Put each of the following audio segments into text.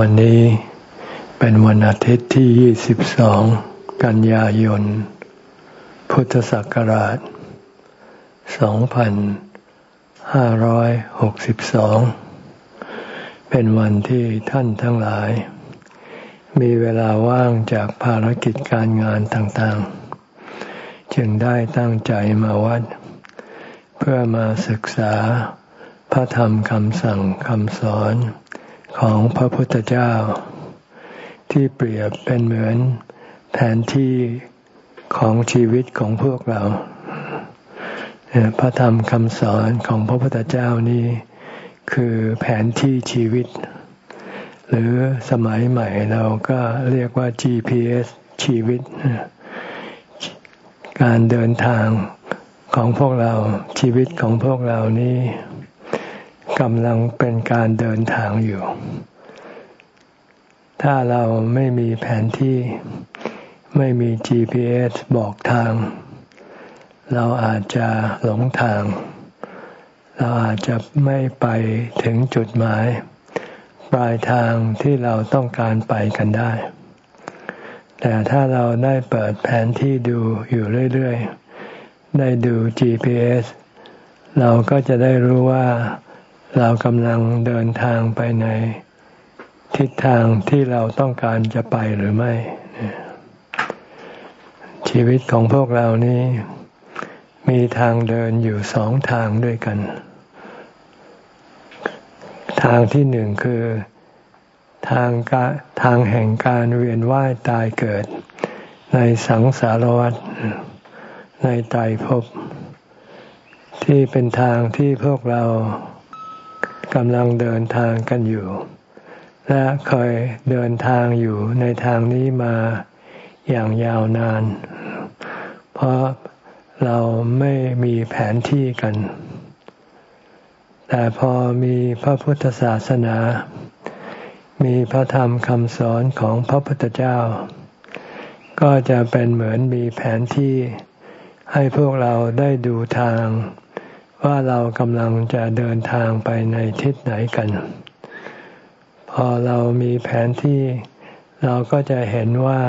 วันนี้เป็นวันอาทิตย์ที่ 22 กันยายน พุทธศักราช 2562 เป็นวันที่ท่านทั้งหลาย มีเวลาว่างจากภารกิจการงานต่างๆ จึงได้ตั้งใจมาวัด เพื่อมาศึกษาพระธรรมคำสั่งคำสอน ของพระพุทธเจ้า ที่เปรียบเป็นเหมือนแผนที่ของชีวิตของพวกเรา พระธรรมคำสอนของพระพุทธเจ้านี้คือแผนที่ชีวิต หรือสมัยใหม่เราก็เรียกว่า GPS ชีวิต การเดินทางของพวกเราชีวิตของพวกเรานี้ กำลังเป็นการเดินทางอยู่ ถ้าเราไม่มีแผนที่ไม่มี GPS บอกทาง เราอาจจะหลงทาง เราอาจจะไม่ไปถึงจุดหมาย ปลายทางที่เราต้องการไปกันได้ แต่ถ้าเราได้เปิดแผนที่ดูอยู่เรื่อย ๆ ได้ดู GPS เราก็จะได้รู้ว่า เรากำลังเดินทางไปในทิศทางที่เราต้องการจะไปหรือไม่ ชีวิตของพวกเรานี้มีทางเดินอยู่สองทางด้วยกัน ทางที่หนึ่งคือทางกาทางแห่งการเวียนว่ายตายเกิด ในสังสารวัฏในไตรภพที่เป็นทางที่พวกเรา กำลังเดินทางกันอยู่ และเคยเดินทางอยู่ในทางนี้มาอย่างยาวนาน เพราะเราไม่มีแผนที่กัน แต่พอมีพระพุทธศาสนา มีพระธรรมคำสอนของพระพุทธเจ้า ก็จะเป็นเหมือนมีแผนที่ให้พวกเราได้ดูทาง ว่าเรากำลังจะเดินทางไปในทิศไหนกัน พอเรามีแผนที่เราก็จะเห็นว่า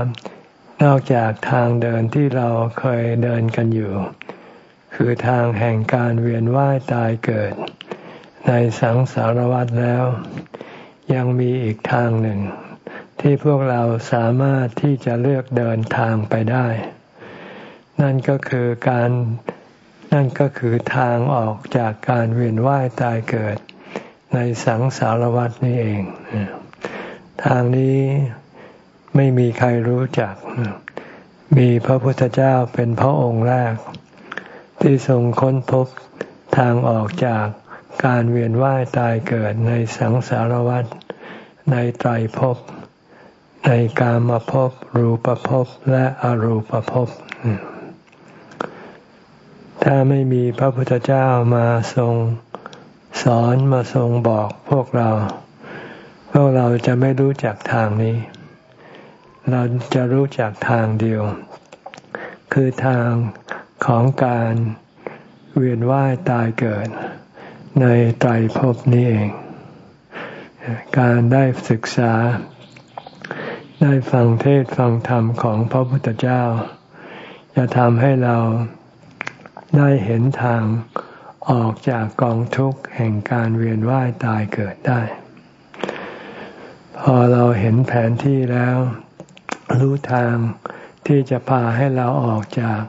นอกจากทางเดินที่เราเคยเดินกันอยู่ คือทางแห่งการเวียนว่ายตายเกิด ในสังสารวัฏแล้ว ยังมีอีกทางหนึ่ง ที่พวกเราสามารถที่จะเลือกเดินทางไปได้ นั่นก็คือการ นั่นก็คือทางออกจากการเวียนว่ายตายเกิด ในสังสารวัฏนี่เอง ทางนี้ไม่มีใครรู้จัก มีพระพุทธเจ้าเป็นพระองค์แรก ที่ทรงค้นพบทางออกจากการเวียนว่ายตายเกิดในสังสารวัฏในไตรภพ ในกามภพรูปภพและอรูปภพ ถ้าไม่มีพระพุทธเจ้ามาทรงสอนมาทรงบอกพวกเรา พวกเราจะไม่รู้จักทางนี้ เราจะรู้จักทางเดียว คือทางของการเวียนว่ายตายเกิด ในไตรภพนี้เอง การได้ศึกษา ได้ฟังเทศฟังธรรมของพระพุทธเจ้า จะทำให้เรา ได้เห็นทางออกจากกองทุกข์แห่งการเวียนว่ายตายเกิดได้ พอเราเห็นแผนที่แล้ว รู้ทางที่จะพาให้เราออกจาก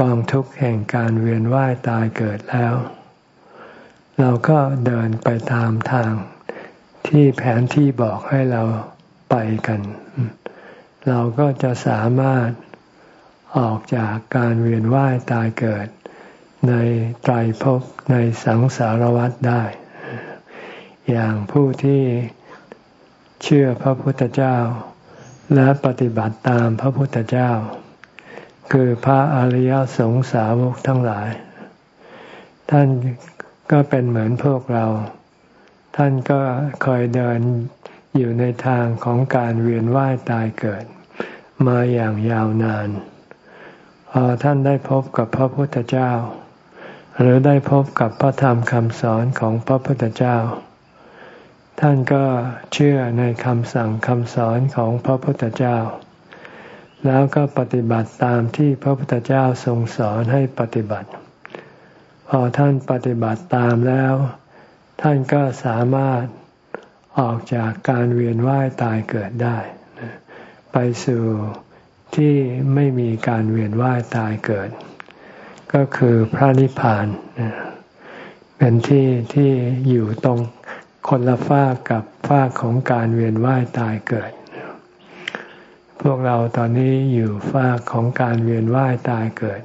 กองทุกข์แห่งการเวียนว่ายตายเกิดแล้ว เราก็เดินไปตามทางที่แผนที่บอกให้เราไปกัน เราก็จะสามารถ ออกจากการเวียนว่ายตายเกิด ในไตรภพในสังสารวัฏได้ อย่างผู้ที่เชื่อพระพุทธเจ้า และปฏิบัติตามพระพุทธเจ้า คือพระอริยสงสาวกทั้งหลาย ท่านก็เป็นเหมือนพวกเรา ท่านก็คอยเดินอยู่ในทางของการเวียนว่ายตายเกิด มาอย่างยาวนาน ท่านได้พบกับพระพุทธเจ้า หรือได้พบกับพระธรรมคำสอนของพระพุทธเจ้า ท่านก็เชื่อในคำสั่งคำสอนของพระพุทธเจ้า แล้วก็ปฏิบัติตามที่พระพุทธเจ้าทรงสอนให้ปฏิบัติ พอท่านปฏิบัติตามแล้ว ท่านก็สามารถออกจากการเวียนว่ายตายเกิดได้ ไปสู่ ที่ไม่มีการเวียนว่ายตายเกิด ก็คือพระนิพพาน เป็นที่ที่อยู่ตรงคนละฝากกับฝากของการเวียนว่ายตายเกิด พวกเราตอนนี้อยู่ฝากของการเวียนว่ายตายเกิด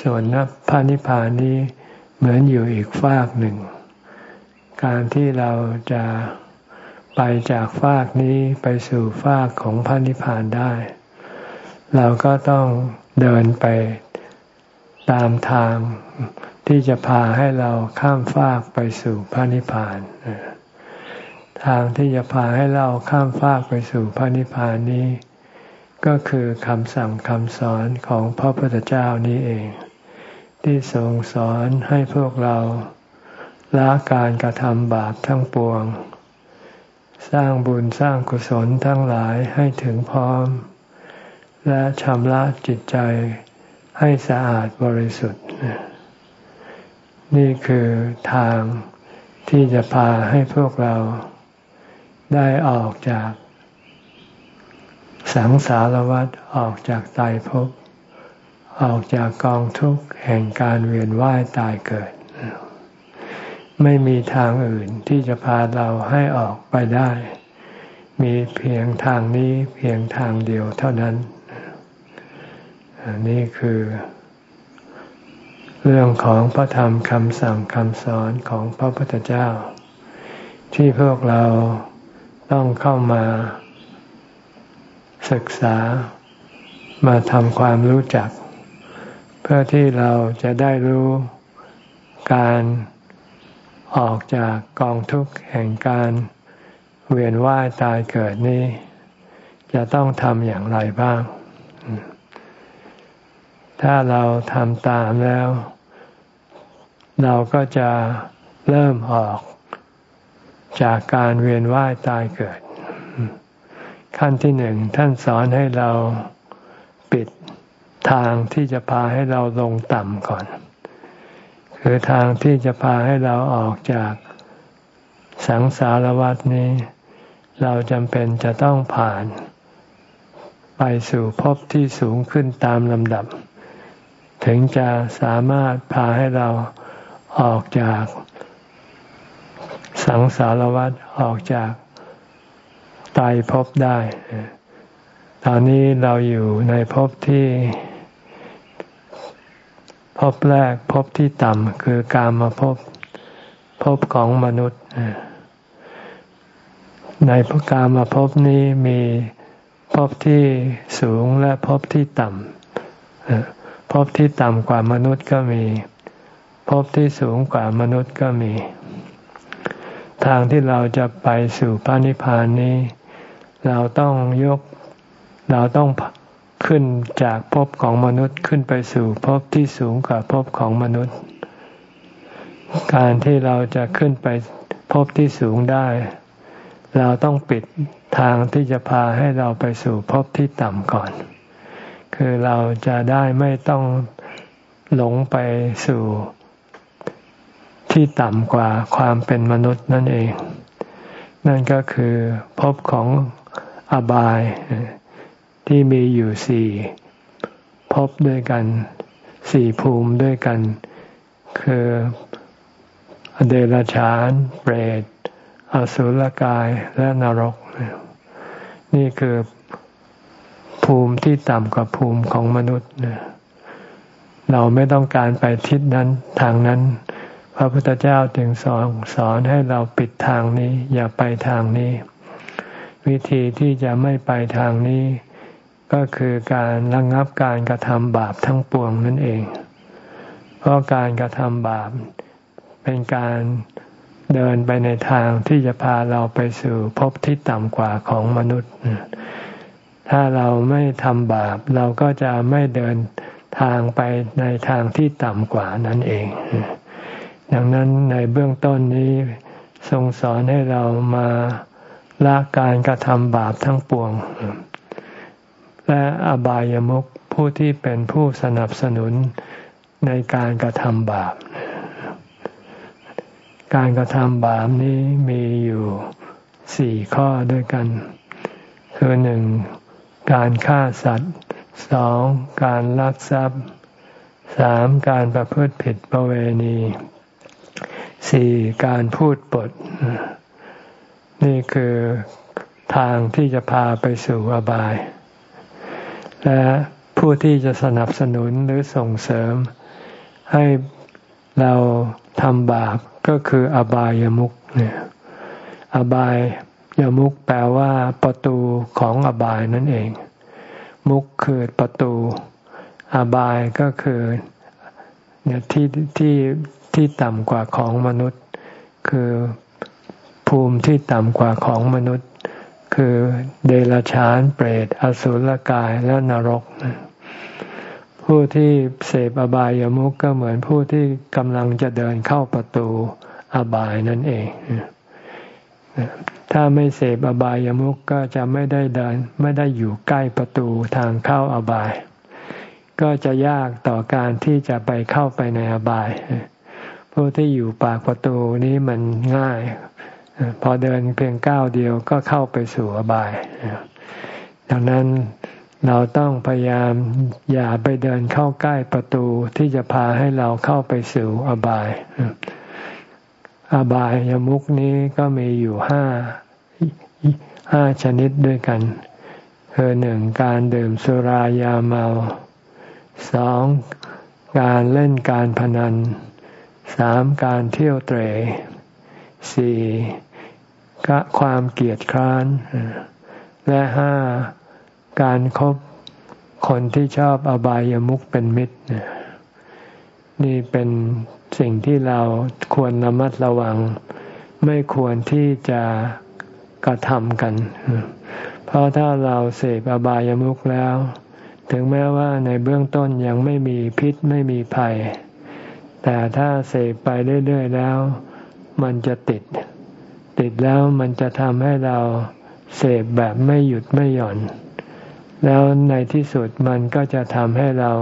ส่วนนับพระนิพพานนี้เหมือนอยู่อีกฝากหนึ่ง การที่เราจะไปจากฝากนี้ไปสู่ฝากของพระนิพพานได้ เราก็ต้องเดินไปตามทางที่จะพาให้เราข้ามฟากไปสู่พระนิพพาน ทางที่จะพาให้เราข้ามฟากไปสู่พระนิพพานนี้ ก็คือคำสั่งคำสอนของพระพุทธเจ้านี้เอง ที่ทรงสอนให้พวกเราละการกระทำบาปทั้งปวง สร้างบุญสร้างกุศลทั้งหลายให้ถึงพร้อม และชำระจิตใจให้สะอาดบริสุทธิ์ นี่คือทางที่จะพาให้พวกเราได้ออกจาก สังสารวัฏออกจากตายภพออกจากกองทุกข์แห่งการเวียนว่ายตายเกิด ไม่มีทางอื่นที่จะพาเราให้ออกไปได้ มีเพียงทางนี้เพียงทางเดียวเท่านั้น นี่คือ เรื่องของพระธรรมคำสั่งคำสอนของพระพุทธเจ้า ที่พวกเราต้องเข้ามา ศึกษามาทำความรู้จัก เพื่อที่เราจะได้รู้การออกจากกองทุกข์แห่งการเวียนว่ายตายเกิดนี้ จะต้องทำอย่างไรบ้าง ถ้าเราทำตามแล้ว เราก็จะเริ่มออกจากการเวียนว่ายตายเกิด ขั้นที่หนึ่งท่านสอนให้เราปิดทางที่จะพาให้เราลงต่ำก่อน คือทางที่จะพาให้เราออกจากสังสารวัฏนี้ เราจำเป็นจะต้องผ่าน ไปสู่ภพที่สูงขึ้นตามลำดับ ถึงจะสามารถพาให้เราออกจากสังสารวัฏออกจากตายภพได้ ตอนนี้เราอยู่ในภพที่ภพแรกภพที่ต่ำคือกามมาภพภพของมนุษย์ ในพกามาภพนี้มีภพที่สูงและภพที่ต่ำ ภพที่ต่ำกว่ามนุษย์ก็มีภพที่สูงกว่ามนุษย์ก็มี ทางที่เราจะไปสู่พระนิพพานนี้ เราต้องยก เราต้องขึ้นจากภพของมนุษย์ขึ้นไปสู่ภพที่สูงกว่าภพของมนุษย์ การที่เราจะขึ้นไปภพที่สูงได้ เราต้องปิดทางที่จะพาให้เราไปสู่ภพที่ต่ำก่อน คือเราจะได้ไม่ต้องหลงไปสู่ที่ต่ำกว่าความเป็นมนุษย์นั่นเอง นั่นก็คือภพของอบายที่มีอยู่สี่ภพด้วยกันสี่ภูมิด้วยกัน คือเดรัจฉาน เปรตอสุรกายและนรก นี่คือ ภูมิที่ต่ำกว่าภูมิของมนุษย์เราไม่ต้องการไปทิศนั้นทางนั้น พระพุทธเจ้าจึงสอนสอนให้เราปิดทางนี้ อย่าไปทางนี้ วิธีที่จะไม่ไปทางนี้ ก็คือการระงงับการกระทำบาปทั้งปวงนั่นเอง เพราะการกระทำบาปเป็นการเดินไปในทางที่จะพาเราไปสู่ภพที่ต่ำกว่าของมนุษย์ ถ้าเราไม่ทำบาป เราก็จะไม่เดินทางไปในทางที่ต่ำกว่านั่นเอง ดังนั้นในเบื้องต้นนี้ทรงสอนให้เรามาละการกระทำบาปทั้งปวง และอบายามุขผู้ที่เป็นผู้สนับสนุนในการกระทำบาป การกระทำบาปนี้มีอยู่สี่ข้อด้วยกัน คือหนึ่ง การฆ่าสัตว์สองการลักทรัพย์สามการประพฤติผิดประเวณีสี่การพูดปด นี่คือทางที่จะพาไปสู่อบาย และผู้ที่จะสนับสนุนหรือส่งเสริม ให้เราทำบาปก็คืออบายามุขเนี่ยอบาย ยมุขแปลว่าประตูของอบายนั่นเอง มุขคือประตู อบายก็คือเนี่ยที่ที่ที่ต่ำกว่าของมนุษย์ คือภูมิที่ต่ำกว่าของมนุษย์ คือเดรัจฉานเปรตอสุรกายและนรก ผู้ที่เสพอบายามุกก็เหมือนผู้ที่กำลังจะเดินเข้าประตูอบายนั่นเอง ถ้าไม่เสพอบายามุกก็จะไม่ได้เดิน ไม่ได้อยู่ใกล้ประตูทางเข้าอบาย ก็จะยากต่อการที่จะไปเข้าไปในอบายผู้ที่อยู่ปากประตูนี้มันง่าย พอเดินเพียงก้าวเดียวก็เข้าไปสู่อบาย ดังนั้นเราต้องพยายามอย่าไปเดินเข้าใกล้ประตูที่จะพาให้เราเข้าไปสู่อบาย อบายยมุกนี้ก็มีอยู่ห้าห้าชนิดด้วยกัน คือหนึ่งการดื่มสุรายาเมาสองการเล่นการพนันสามการเที่ยวเตรสี่ความเกียดคร้าน และห้าการครบคนที่ชอบอบายามุขเป็นมิตร นี่เป็น สิ่งที่เราควรระมัดระวัง ไม่ควรที่จะกระทำกัน เพราะถ้าเราเสพอบายามุขแล้ว ถึงแม้ว่าในเบื้องต้นยังไม่มีพิษไม่มีภัย แต่ถ้าเสพไปเรื่อยๆแล้ว มันจะติด ติดแล้วมันจะทำให้เราเสพแบบไม่หยุดไม่หย่อน แล้วในที่สุดมันก็จะทำให้เรา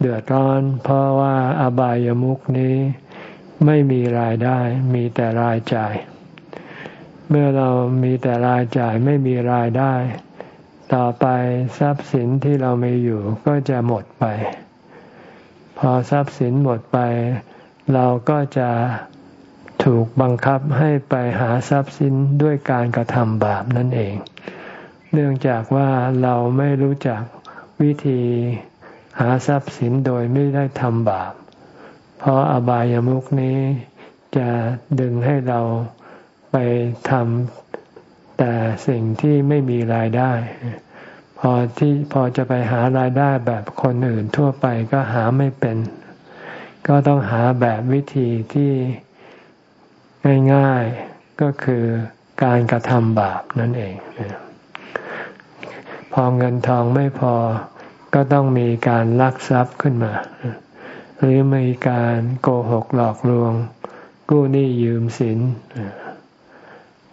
เดือดร้อน เพราะว่าอบายามุขนี้ไม่มีรายได้ มีแต่รายจ่าย เมื่อเรามีแต่รายจ่ายไม่มีรายได้ ต่อไปทรัพย์สินที่เรามีอยู่ก็จะหมดไป พอทรัพย์สินหมดไป เราก็จะถูกบังคับให้ไปหาทรัพย์สินด้วยการกระทำบาปนั่นเอง เนื่องจากว่าเราไม่รู้จักวิธี หาทรัพย์สินโดยไม่ได้ทำบาป เพราะอบายามุกนี้จะดึงให้เราไปทำแต่สิ่งที่ไม่มีรายได้ พอที่พอจะไปหารายได้แบบคนอื่นทั่วไปก็หาไม่เป็น ก็ต้องหาแบบวิธีที่ง่ายๆก็คือการกระทำบาปนั่นเอง พอเงินทองไม่พอ ก็ต้องมีการลักทรัพย์ขึ้นมา หรือมีการโกหกหลอกลวง กู้หนี้ยืมสิน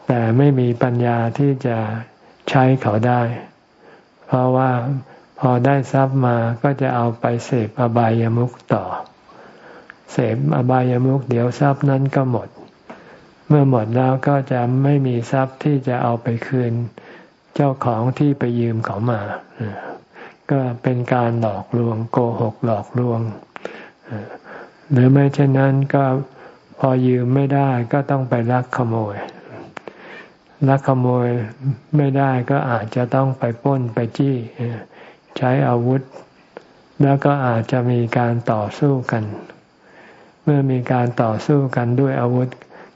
แต่ไม่มีปัญญาที่จะใช้เขาได้ เพราะว่าพอได้ทรัพย์มาก็จะเอาไปเสพอบายามุขต่อ เสพอบายามุขเดี๋ยวทรัพย์นั้นก็หมด เมื่อหมดแล้วก็จะไม่มีทรัพย์ที่จะเอาไปคืน เจ้าของที่ไปยืมเขามา ก็เป็นการหลอกลวง โกหกหลอกลวง หรือไม่เช่นนั้นก็พอยืมไม่ได้ก็ต้องไปลักขโมย ลักขโมยไม่ได้ก็อาจจะต้องไปป้นไปจี้ ใช้อาวุธ แล้วก็อาจจะมีการต่อสู้กัน เมื่อมีการต่อสู้กันด้วยอาวุธ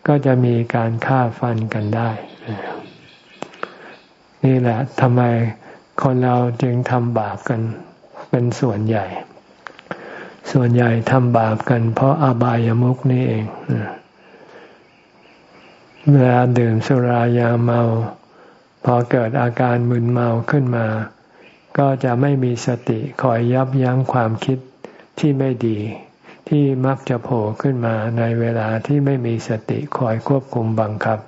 ก็จะมีการฆ่าฟันกันได้ นี่แหละทำไม คนเราจึงทำบาปกันเป็นส่วนใหญ่ ส่วนใหญ่ทำบาปกัน เพราะอบายามุกนี่เองเวลาดื่มสุรายาเมา พอเกิดอาการมึนเมาขึ้นมา ก็จะไม่มีสติคอยยับยั้งความคิดที่ไม่ดีทที่มักจะโผล่ขึ้นมาในเวลาที่ไม่มีสติคอยควบคุมบังคับ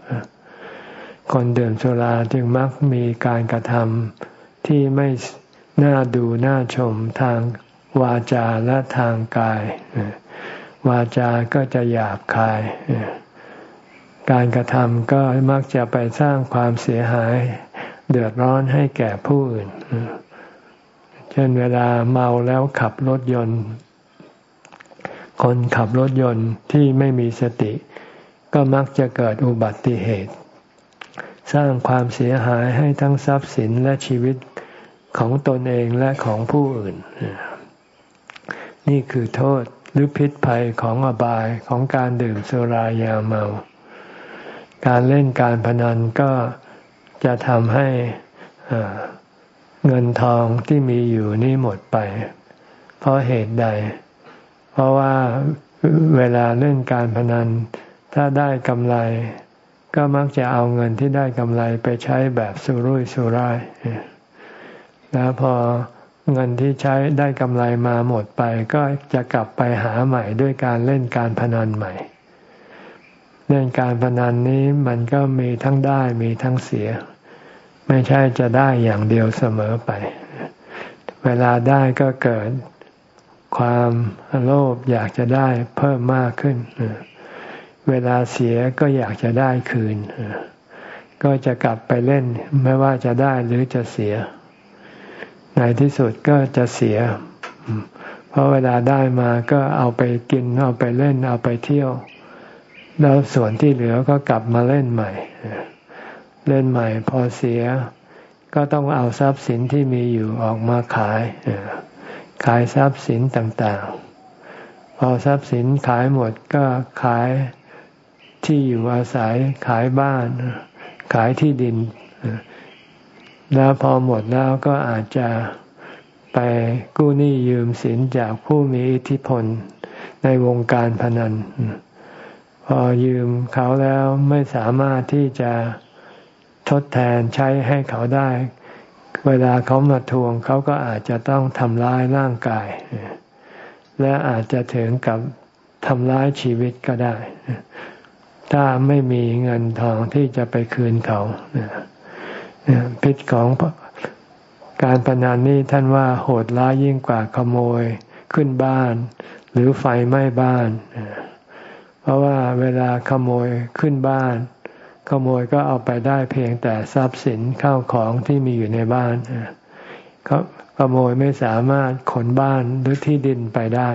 คนดื่มสุราจึงมักมีการกระทำ ที่ไม่น่าดูน่าชมทางวาจาและทางกาย วาจาก็จะหยาบคาย การกระทำก็มักจะไปสร้างความเสียหาย เดือดร้อนให้แก่ผู้อื่น เช่นเวลาเมาแล้วขับรถยนต์ คนขับรถยนต์ที่ไม่มีสติ ก็มักจะเกิดอุบัติเหตุ สร้างความเสียหายให้ทั้งทรัพย์สินและชีวิต ของตนเองและของผู้อื่น นี่คือโทษหรือพิษภัยของอบายของการดื่มสุรายาเมา การเล่นการพนันก็จะทำให้เงินทองที่มีอยู่นี่หมดไป เพราะเหตุใด เพราะว่าเวลาเล่นการพนัน ถ้าได้กำไร ก็มักจะเอาเงินที่ได้กำไรไปใช้แบบสุรุ่ยสุร่าย แล้วพอเงินที่ใช้ได้กำไรมาหมดไป ก็จะกลับไปหาใหม่ด้วยการเล่นการพนันใหม่ เล่นการพนันนี้มันก็มีทั้งได้มีทั้งเสีย ไม่ใช่จะได้อย่างเดียวเสมอไป เวลาได้ก็เกิดความโลภอยากจะได้เพิ่มมากขึ้น เวลาเสียก็อยากจะได้คืน ก็จะกลับไปเล่นไม่ว่าจะได้หรือจะเสีย ในที่สุดก็จะเสีย เพราะเวลาได้มาก็เอาไปกิน เอาไปเล่น เอาไปเที่ยว แล้วส่วนที่เหลือก็กลับมาเล่นใหม่ เล่นใหม่พอเสีย ก็ต้องเอาทรัพย์สินที่มีอยู่ออกมาขาย ขายทรัพย์สินต่างๆ พอทรัพย์สินขายหมดก็ขายที่อยู่อาศัยขายบ้าน ขายที่ดิน แล้วพอหมดแล้วก็อาจจะไปกู้หนี้ยืมสินจากผู้มีอิทธิพลในวงการพนัน พอยืมเขาแล้วไม่สามารถที่จะทดแทนใช้ให้เขาได้ เวลาเขามาทวงเขาก็อาจจะต้องทำร้ายร่างกาย และอาจจะถึงกับทำร้ายชีวิตก็ได้ ถ้าไม่มีเงินทองที่จะไปคืนเขา พิษของการพนันนี่ท่านว่าโหดร้ายยิ่งกว่าขโมยขึ้นบ้าน หรือไฟไหม้บ้าน เพราะว่าเวลาขโมยขึ้นบ้าน ขโมยก็เอาไปได้เพียงแต่ทรัพย์สินเข้าของที่มีอยู่ในบ้านขโมยไม่สามารถขนบ้านหรือที่ดินไปได้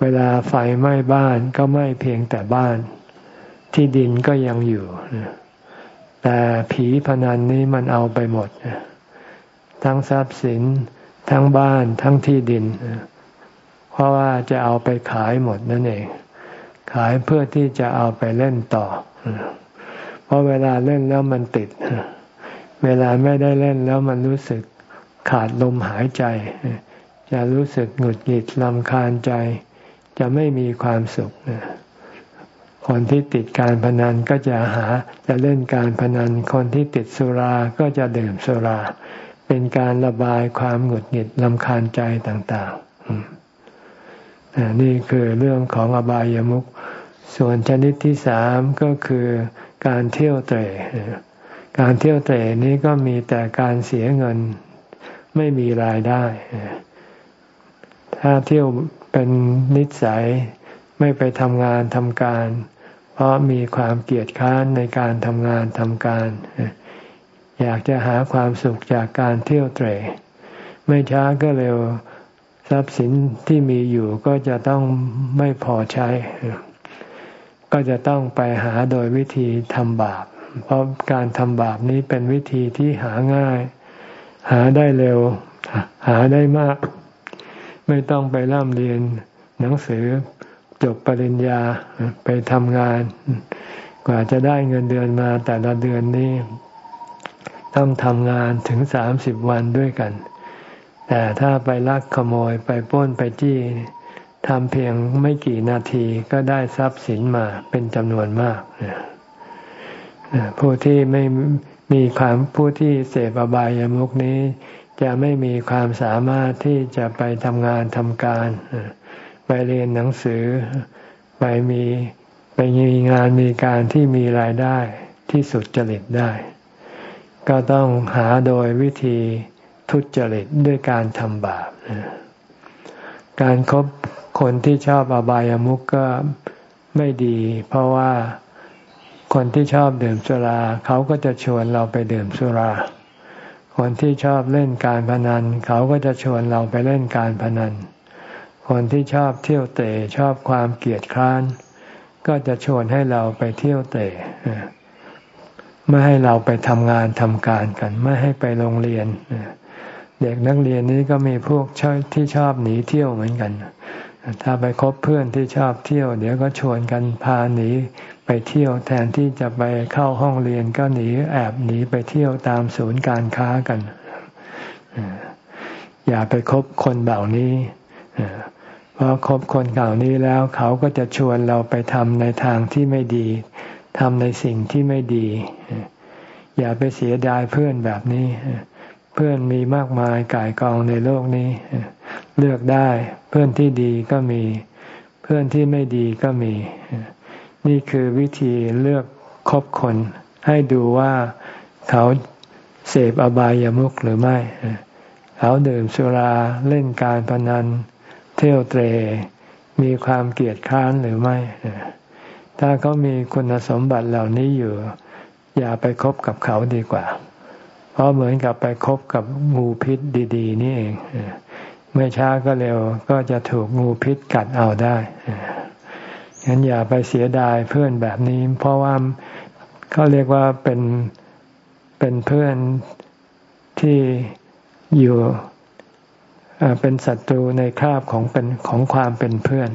เวลาไฟไหม้บ้านก็ไหม่เพียงแต่บ้าน ที่ดินก็ยังอยู่ แต่ผีพนันนี้มันเอาไปหมด ทั้งทรัพย์สิน ทั้งบ้านทั้งที่ดิน เพราะว่าจะเอาไปขายหมดนั่นเอง ขายเพื่อที่จะเอาไปเล่นต่อ เพราะเวลาเล่นแล้วมันติด เวลาไม่ได้เล่นแล้วมันรู้สึกขาดลมหายใจ จะรู้สึกหงุดหงิดลำคาญใจ จะไม่มีความสุข คนที่ติดการพนันก็จะหาจะเล่นการพนัน คนที่ติดสุราก็จะดื่มสุรา เป็นการระบายความหงุดหงิดลำคาญใจต่างๆ นี่คือเรื่องของอบายามุข ส่วนชนิดที่สามก็คือการเที่ยวเตะการเที่ยวเตะนี้ก็มีแต่การเสียเงินไม่มีรายได้ ถ้าเที่ยวเป็นนิสัย ไม่ไปทำงานทำการ เพราะมีความเกียดค้านในการทำงานทำการ อยากจะหาความสุขจากการเที่ยวเตะไม่ช้าก็เร็วทรัพย์สินที่มีอยู่ก็จะต้องไม่พอใช้ ก็จะต้องไปหาโดยวิธีทำบาป เพราะการทำบาปนี้เป็นวิธีที่หาง่าย หาได้เร็ว หาได้มาก ไม่ต้องไปร่ำเรียนหนังสือ จบปริญญาไปทำงาน กว่าจะได้เงินเดือนมาแต่ละเดือนนี้ ต้องทำงานถึงสามสิบวันด้วยกัน แต่ถ้าไปลักขโมยไปป้นไปจี้ทำเพียงไม่กี่นาทีก็ได้ทรัพย์สินมาเป็นจำนวนมาก ผู้ที่ไม่มีความผู้ที่เสพอบายามุกนี้ จะไม่มีความสามารถที่จะไปทำงานทำการ ไปเรียนหนังสือ ไปมีไปมีงานมีการที่มีรายได้ที่สุดจริตได้ ก็ต้องหาโดยวิธีทุจริตด้วยการทำบาปการครบคนที่ชอบอบายามุกก็ไม่ดี เพราะว่าคนที่ชอบดื่มสุราเขาก็จะชวนเราไปดื่มสุรา คนที่ชอบเล่นการพนัน เขาก็จะชวนเราไปเล่นการพนัน คนที่ชอบเที่ยวเตะชอบความเกียดคร้าน ก็จะชวนให้เราไปเที่ยวเตะไม่ให้เราไปทำงานทำการกัน ไม่ให้ไปโรงเรียน เด็กนักเรียนนี้ก็มีพวกที่ชอบหนีเที่ยวเหมือนกัน ถ้าไปคบเพื่อนที่ชอบเที่ยว เดี๋ยวก็ชวนกันพาหนีไปเที่ยวแทนที่จะไปเข้าห้องเรียนก็หนีแอบหนีไปเที่ยวตามศูนย์การค้ากัน อย่าไปคบคนเหล่านี้ เพราะคบคนเหล่านี้แล้วเขาก็จะชวนเราไปทำในทางที่ไม่ดีทำในสิ่งที่ไม่ดี อย่าไปเสียดายเพื่อนแบบนี้ เพื่อนมีมากมายกายกองในโลกนี้ เลือกได้เพื่อนที่ดีก็มี เพื่อนที่ไม่ดีก็มี นี่คือวิธีเลือกคบคน ให้ดูว่าเขาเสพอบายามุขหรือไม่ เขาดื่มสุราเล่นการพนัน เที่ยวเตร มีความเกลียดค้านหรือไม่ ถ้าเขามีคุณสมบัติเหล่านี้อยู่ อย่าไปคบกับเขาดีกว่า เพราะเหมือนกับไปคบกับงูพิษดี ๆ นี่เองไม่ช้าก็เร็วก็จะถูกงูพิษกัดเอาได้ฉะนั้นอย่าไปเสียดายเพื่อนแบบนี้ เพราะว่าเขาเรียกว่าเป็นเป็นเพื่อนที่อยู่ เป็นศัตรูในคราบของเป็นของความเป็นเพื่อน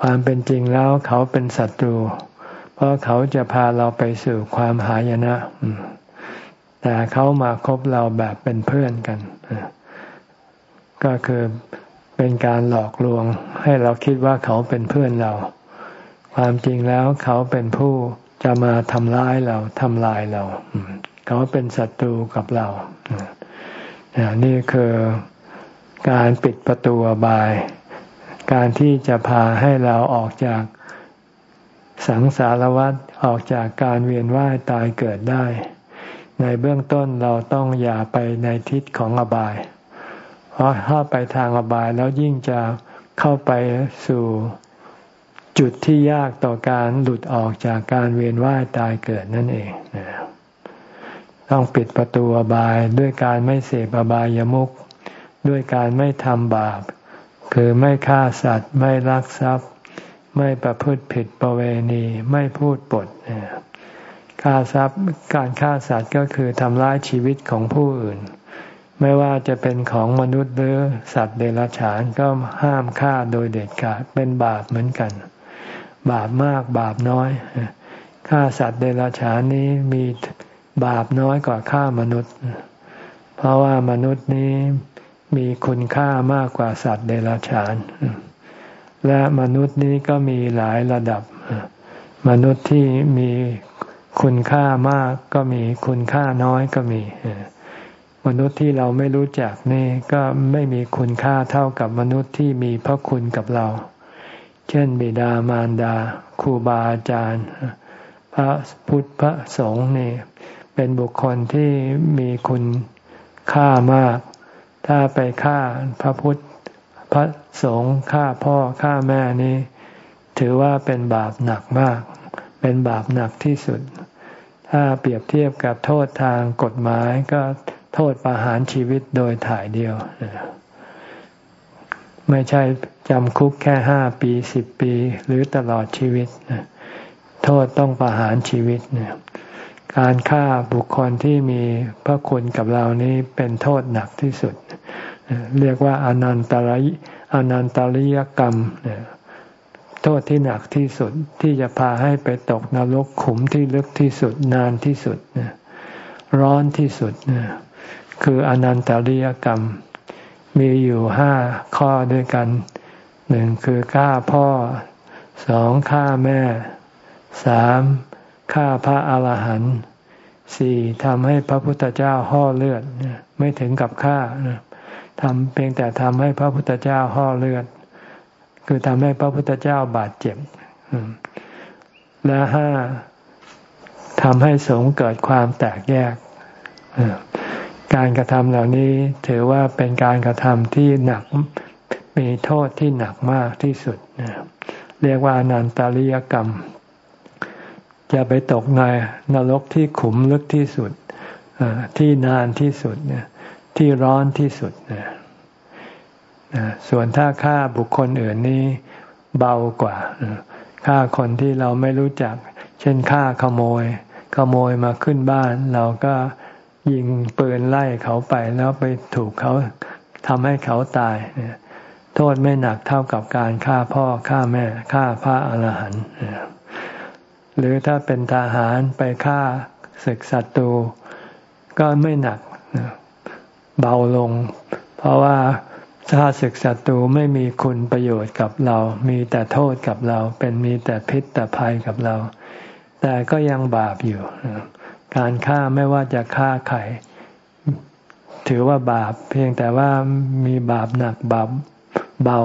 ความเป็นจริงแล้วเขาเป็นศัตรู เพราะเขาจะพาเราไปสู่ความหายนะ แต่เขามาคบเราแบบเป็นเพื่อนกัน ก็คือเป็นการหลอกลวง ให้เราคิดว่าเขาเป็นเพื่อนเรา ความจริงแล้วเขาเป็นผู้จะมาทำร้ายเราทำลายเรา เขาเป็นศัตรูกับเรานี่คือ การปิดประตูบาย การที่จะพาให้เราออกจากสังสารวัฏออกจากการเวียนว่ายตายเกิดได้ ในเบื้องต้นเราต้องอย่าไปในทิศของอบาย เพราะถ้าไปทางอบายแล้วยิ่งจะเข้าไปสู่จุดที่ยากต่อการหลุดออกจากการเวียนว่ายตายเกิดนั่นเองต้องปิดประตูอบายด้วยการไม่เสพอบายามุข ด้วยการไม่ทำบาป คือไม่ฆ่าสัตว์ ไม่ลักทรัพย์ ไม่ประพฤติผิดประเวณี ไม่พูดปดฆ่าทรัพย์การฆ่าสัตว์ก็คือทำร้ายชีวิตของผู้อื่น ไม่ว่าจะเป็นของมนุษย์หรือสัตว์เดรัจฉานก็ห้ามฆ่าโดยเด็ดขาดเป็นบาปเหมือนกัน บาปมากบาปน้อยฆ่าสัตว์เดรัจฉานนี้มีบาปน้อยกว่าฆ่ามนุษย์ เพราะว่ามนุษย์นี้ มีคุณค่ามากกว่าสัตว์เดรัจฉาน และมนุษย์นี้ก็มีหลายระดับ มนุษย์ที่มีคุณค่ามากก็มีคุณค่าน้อยก็มี มนุษย์ที่เราไม่รู้จักนี่ก็ไม่มีคุณค่าเท่ากับมนุษย์ที่มีพระคุณกับเรา เช่น บิดามารดาครูบาอาจารย์ พระพุทธพระสงฆ์นี่เป็นบุคคลที่มีคุณค่ามาก ถ้าไปฆ่าพระพุทธพระสงฆ์ฆ่าพ่อฆ่าแม่นี้ ถือว่าเป็นบาปหนักมาก เป็นบาปหนักที่สุด ถ้าเปรียบเทียบกับโทษทางกฎหมายก็โทษประหารชีวิตโดยถ่ายเดียว ไม่ใช่จำคุกแค่ห้าปีสิบปี หรือตลอดชีวิต โทษต้องประหารชีวิตเนี่ยการฆ่าบุคคลที่มีพระคุณกับเรานี้เป็นโทษหนักที่สุด เรียกว่าอนันตริยอนันตริยกรรม โทษที่หนักที่สุดที่จะพาให้ไปตกนรกขุมที่ลึกที่สุดนานที่สุดร้อนที่สุดคืออนันตริยกรรม มีอยู่ห้าข้อด้วยกันหนึ่งคือฆ่าพ่อสองฆ่าแม่สามฆ่าพระอาหารหันต์สี่ทำให้พระพุทธเจ้าห่อเลือดไม่ถึงกับฆ่า ทำเพียงแต่ทำให้พระพุทธเจ้าห่อเลือด คือทำให้พระพุทธเจ้าบาดเจ็บและห้าทำให้สงเกิดความแตกแยก การกระทำเหล่านี้ถือว่าเป็นการกระทำที่หนักมีโทษที่หนักมากที่สุด เรียกว่านันตาริยกรรม จะไปตกในนรกที่ขุมลึกที่สุดที่นานที่สุดเนี่ย ที่ร้อนที่สุดส่วนถ้าฆ่าบุคคลอื่นนี้เบากว่าฆ่าคนที่เราไม่รู้จัก เช่นฆ่าขโมย ขโมยมาขึ้นบ้าน เราก็ยิงปืนไล่เขาไปแล้วไปถูกเขาทำให้เขาตายโทษไม่หนักเท่ากับการฆ่าพ่อฆ่าแม่ฆ่าพระอรหันต์หรือถ้าเป็นทหารไปฆ่าศึกศัตรูก็ไม่หนัก เบาลง เพราะว่าถ้าศึกศัตรูไม่มีคุณประโยชน์กับเรา มีแต่โทษกับเรา เป็นมีแต่พิษแต่ภัยกับเรา แต่ก็ยังบาปอยู่ การฆ่าไม่ว่าจะฆ่าใครถือว่าบาป เพียงแต่ว่ามีบาปหนักบาปเบา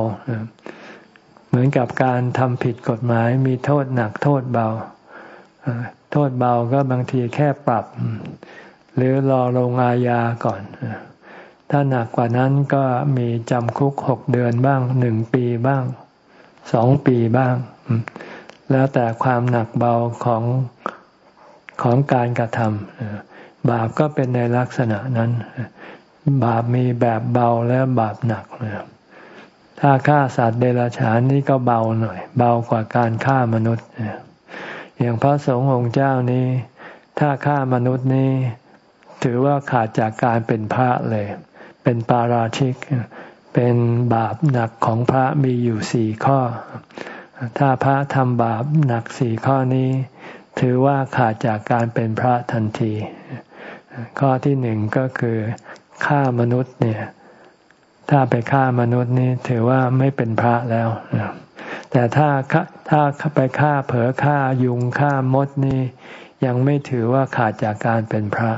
เหมือนกับการทำผิดกฎหมาย มีโทษหนักโทษเบา โทษเบาก็บางทีแค่ปรับ หรือรอลงอาญาก่อน ถ้าหนักกว่านั้นก็มีจำคุกหกเดือนบ้างหนึ่งปีบ้างสองปีบ้าง แล้วแต่ความหนักเบาของของการกระทำบาปก็เป็นในลักษณะนั้น บาปมีแบบเบาและบาปหนักถ้าฆ่าสัตว์เดรัจฉานนี่ก็เบาหน่อย เบากว่าการฆ่ามนุษย์อย่างพระสงฆ์องค์เจ้านี้ ถ้าฆ่ามนุษย์นี้ ถือว่าขาดจากการเป็นพระเลย เป็นปาราชิก เป็นบาปหนักของพระมีอยู่สี่ข้อ ถ้าพระทำบาปหนักสี่ข้อนี้ ถือว่าขาดจากการเป็นพระทันที ข้อที่หนึ่งก็คือฆ่ามนุษย์เนี่ย ถ้าไปฆ่ามนุษย์นี่ถือว่าไม่เป็นพระแล้วแต่ถ้าถ้าไปฆ่าเผลอฆ่ายุงฆ่ามดนี่ยังไม่ถือว่าขาดจากการเป็นพระ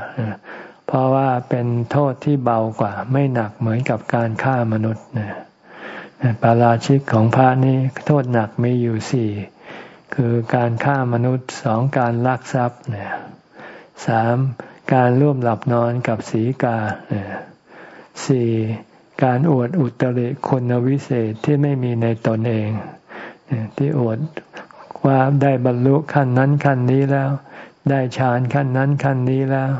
เพราะว่าเป็นโทษที่เบากว่า ไม่หนักเหมือนกับการฆ่ามนุษย์เนี่ยปาราชิกของพระนี่โทษหนักมีอยู่สี่คือการฆ่ามนุษย์สองการลักทรัพย์เนี่ยสามการร่วมหลับนอนกับศีกาเนี่ยสี่การอวดอุตริคุณวิเศษที่ไม่มีในตนเอง ที่อวดว่าได้บรรลุขั้นนั้นขั้นนี้แล้ว ได้ฌานขั้นนั้นขั้นนี้แล้ว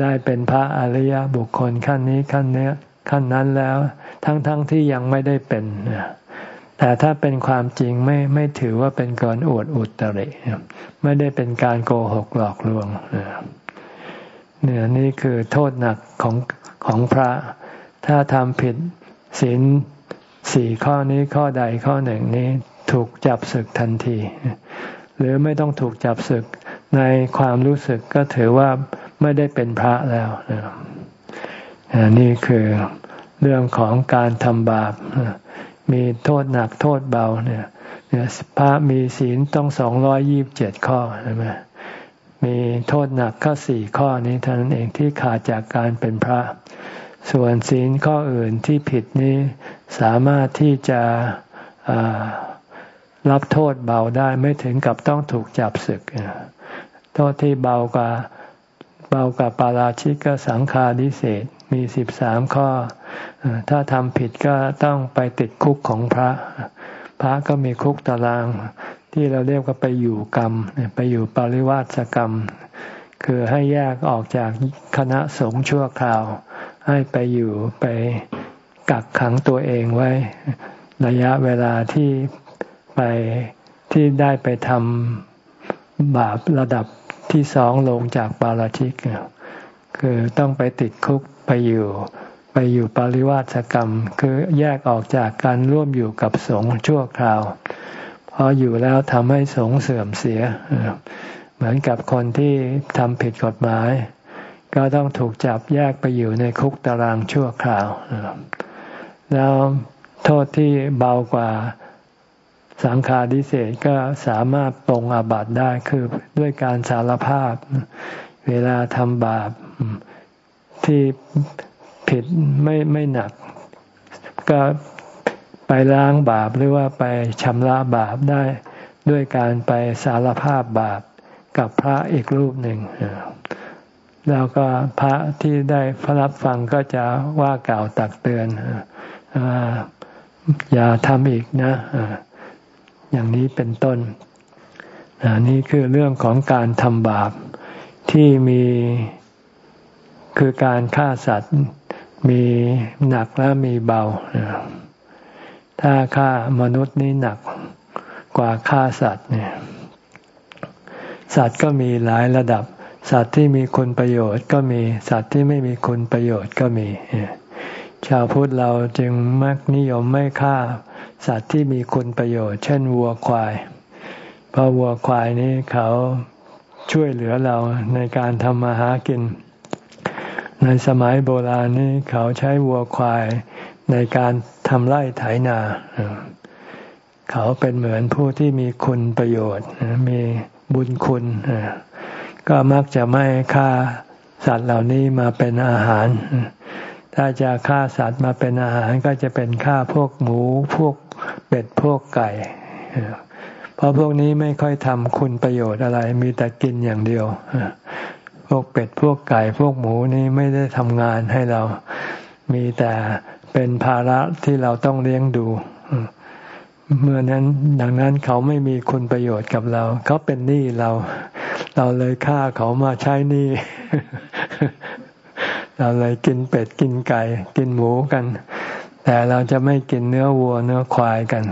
ได้เป็นพระอริยบุคคลขั้นนี้ขั้นนี้ขั้นนั้นแล้ว ทั้งๆทที่ยังไม่ได้เป็นแต่ถ้าเป็นความจริงไม่ไม่ถือว่าเป็นการอวดอุตริไม่ได้เป็นการโกหกหลอกลวงเนี่ยนี่คือโทษหนักของของพระ ถ้าทำผิดศีลสี่ข้อนี้ข้อใดข้อหนึ่งนี้ถูกจับศึกทันที หรือไม่ต้องถูกจับศึกในความรู้สึกก็ถือว่า ไม่ได้เป็นพระแล้วนี่คือเรื่องของการทำบาปมีโทษหนักโทษเบาเนี่ยพระมีศีลต้องสองร้อยยีิบเจ็ดข้อใช่ไหมมีโทษหนักก็สี่ข้อนี้เท่านั้นเองที่ขาดจากการเป็นพระ ส่วนศีลข้ออื่นที่ผิดนี้สามารถที่จะรับโทษเบาได้ไม่ถึงกับต้องถูกจับศึก โทษที่เบากว่า เบากว่าปาราชิกก็สังฆาดิเศษมีสิบสามข้อ ถ้าทำผิดก็ต้องไปติดคุกของพระ พระก็มีคุกตาราง ที่เราเรียกว่าไปอยู่กรรม ไปอยู่ปริวาสกรรม คือให้แยกออกจากคณะสงฆ์ชั่วคราว ให้ไปอยู่ไปกักขังตัวเองไว้ ระยะเวลาที่ไปที่ได้ไปทำบาประดับ ที่สองลงจากปาราชิก คือต้องไปติดคุกไปอยู่ไปอยู่ปริวาสกรรม คือแยกออกจากการร่วมอยู่กับสงฆ์ชั่วคราวพออยู่แล้วทำให้สงฆ์เสื่อมเสีย เหมือนกับคนที่ทำผิดกฎหมาย ก็ต้องถูกจับแยกไปอยู่ในคุกตารางชั่วคราว แล้วโทษที่เบากว่า สังฆาดิเศษก็สามารถปรงอาบัติได้คือด้วยการสารภาพ เวลาทำบาปที่ผิดไม่ไม่หนัก ก็ไปล้างบาปหรือว่าไปชำระบาปได้ ด้วยการไปสารภาพบาปกับพระอีกรูปหนึ่งแล้วก็พระที่ได้พระรับฟังก็จะว่ากล่าวตักเตือนอย่าทำอีกนะ อย่างนี้เป็นต้นนี่คือเรื่องของการทำบาปที่มีคือการฆ่าสัตว์มีหนักและมีเบา ถ้าฆ่ามนุษย์นี่หนักกว่าฆ่าสัตว์เนี่ย สัตว์ก็มีหลายระดับ สัตว์ที่มีคุณประโยชน์ก็มี สัตว์ที่ไม่มีคุณประโยชน์ก็มี ชาวพุทธเราจึงมักนิยมไม่ฆ่า สัตว์ที่มีคุณประโยชน์ เช่นวัวควาย เพราะวัวควายนี้เขาช่วยเหลือเราในการทำมาหากิน ในสมัยโบราณนี้เขาใช้วัวควายในการทำไร่ไถนา เขาเป็นเหมือนผู้ที่มีคุณประโยชน์ มีบุญคุณ ก็มักจะไม่ฆ่าสัตว์เหล่านี้มาเป็นอาหาร ถ้าจะฆ่าสัตว์มาเป็นอาหารก็จะเป็นฆ่าพวกหมูพวกเป็ดพวกไก่ เพราะพวกนี้ไม่ค่อยทำคุณประโยชน์อะไร มีแต่กินอย่างเดียวพวกเป็ดพวกไก่พวกหมูนี้ไม่ได้ทำงานให้เรา มีแต่เป็นภาระที่เราต้องเลี้ยงดูเมื่อนั้นดังนั้นเขาไม่มีคุณประโยชน์กับเรา เขาเป็นหนี้เรา เราเลยฆ่าเขามาใช้หนี้ เราเลยกินเป็ดกินไก่ กินหมูกัน แต่เราจะไม่กินเนื้อวัวเนื้อควายกัน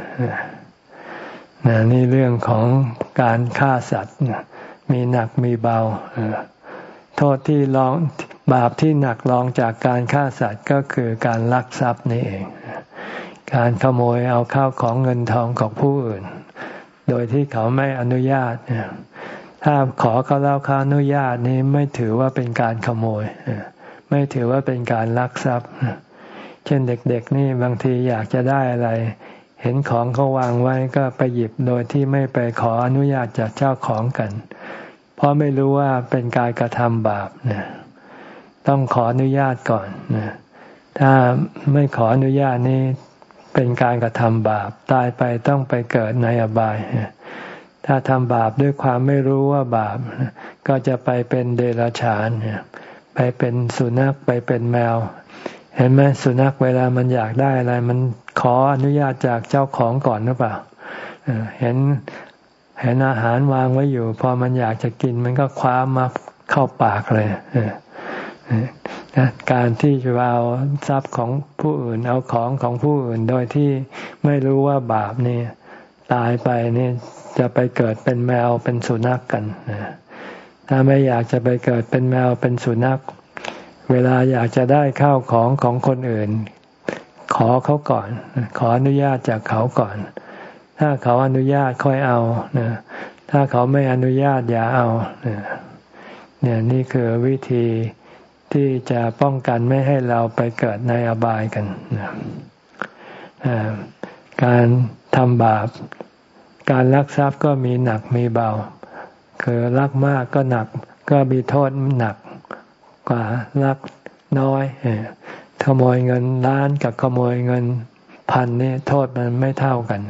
นนี่เรื่องของการฆ่าสัตว์มีหนักมีเบาโทษที่รองบาปที่หนักรองจากการฆ่าสัตว์ก็คือการลักทรัพย์นี่เอง การขโมยเอาข้าวของเงินทองของผู้อื่น โดยที่เขาไม่อนุญาต ถ้าขอเขาเล่าเขาอนุญาตนี้ไม่ถือว่าเป็นการขโมย ไม่ถือว่าเป็นการลักทรัพย์ เช่นเด็กๆนี่บางทีอยากจะได้อะไร เห็นของเขาวางไว้ก็ไปหยิบโดยที่ไม่ไปขออนุญาตจากเจ้าของกัน เพราะไม่รู้ว่าเป็นการกระทำบาปเนี่ยต้องขออนุญาตก่อนนะถ้าไม่ขออนุญาตนี้เป็นการกระทำบาปตายไปต้องไปเกิดในอบาย ถ้าทำบาปด้วยความไม่รู้ว่าบาป ก็จะไปเป็นเดรัจฉาน ไปเป็นสุนัขไปเป็นแมว เห็นไหมสุนัขเวลามันอยากได้อะไร มันขออนุญาตจากเจ้าของก่อนหรือเปล่าเห็นเห็นอาหารวางไว้อยู่ พอมันอยากจะกินมันก็คว้ามาเข้าปากเลยการที่จะเอาทรัพย์ของผู้อื่น เอาของของผู้อื่นโดยที่ไม่รู้ว่าบาปนี่ตายไปนี่จะไปเกิดเป็นแมวเป็นสุนัขกกัน ถ้าไม่อยากจะไปเกิดเป็นแมวเป็นสุนัข เวลาอยากจะได้ข้าวของของคนอื่น ขอเขาก่อน ขออนุญาตจากเขาก่อน ถ้าเขาอนุญาตค่อยเอาถ้าเขาไม่อนุญาตอย่าเอาเนี่ยนี่คือวิธีที่จะป้องกันไม่ให้เราไปเกิดในอบายกันการทำบาป การลักทรัพย์ก็มีหนักมีเบา คือลักมากก็หนัก ก็มีโทษหนักกว่าลักน้อยขโมยเงินล้านกับขโมยเงินพันนี่โทษมันไม่เท่ากัน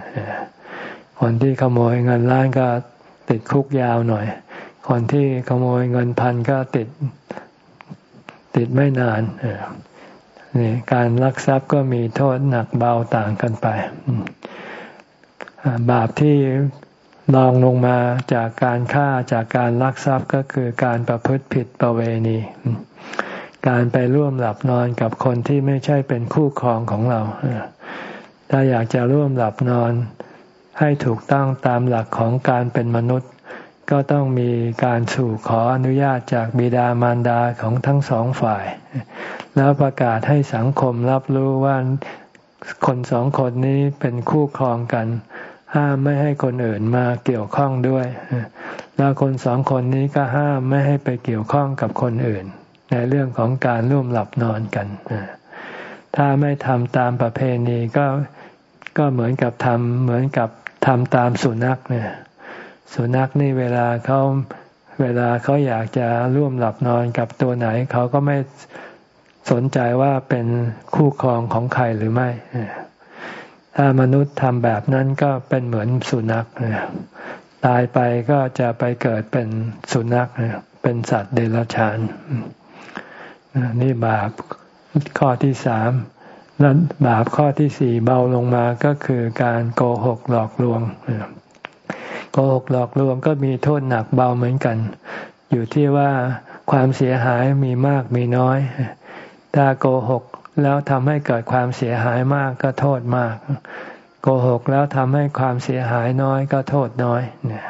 คนที่ขโมยเงินล้านก็ติดคุกยาวหน่อย คนที่ขโมยเงินพันก็ติดติดไม่นานนี่การลักทรัพย์ก็มีโทษหนักเบาต่างกันไป บาปที่ ลองลงมาจากการฆ่าจากการลักทรัพย์ก็คือการประพฤติผิดประเวณี การไปร่วมหลับนอนกับคนที่ไม่ใช่เป็นคู่ครองของเรา ถ้าอยากจะร่วมหลับนอนให้ถูกต้องตามหลักของการเป็นมนุษย์ ก็ต้องมีการสู่ขออนุญาตจากบิดามารดาของทั้งสองฝ่าย แล้วประกาศให้สังคมรับรู้ว่าคนสองคนนี้เป็นคู่ครองกัน ห้ามไม่ให้คนอื่นมาเกี่ยวข้องด้วย แล้วคนสองคนนี้ก็ห้ามไม่ให้ไปเกี่ยวข้องกับคนอื่น ในเรื่องของการร่วมหลับนอนกัน ถ้าไม่ทำตามประเพณีก็ก็เหมือนกับทำเหมือนกับทำตามสุนัขเนี่ยสุนัขนี่เวลาเขาเวลาเขาอยากจะร่วมหลับนอนกับตัวไหน เขาก็ไม่สนใจว่าเป็นคู่ครองของใครหรือไม่ ถ้ามนุษย์ทำแบบนั้นก็เป็นเหมือนสุนัขตายไปก็จะไปเกิดเป็นสุนัขเป็นสัตว์เดรัจฉานนี่บาปข้อที่สามแล้วบาปข้อที่สี่เบาลงมาก็คือการโกหกหลอกลวงโกหกหลอกลวงก็มีโทษหนักเบาเหมือนกัน อยู่ที่ว่าความเสียหายมีมากมีน้อย ถ้าโกหก แล้วทำให้เกิดความเสียหายมากก็โทษมาก โกหกแล้วทำให้ความเสียหายน้อยก็โทษน้อยเนี่ย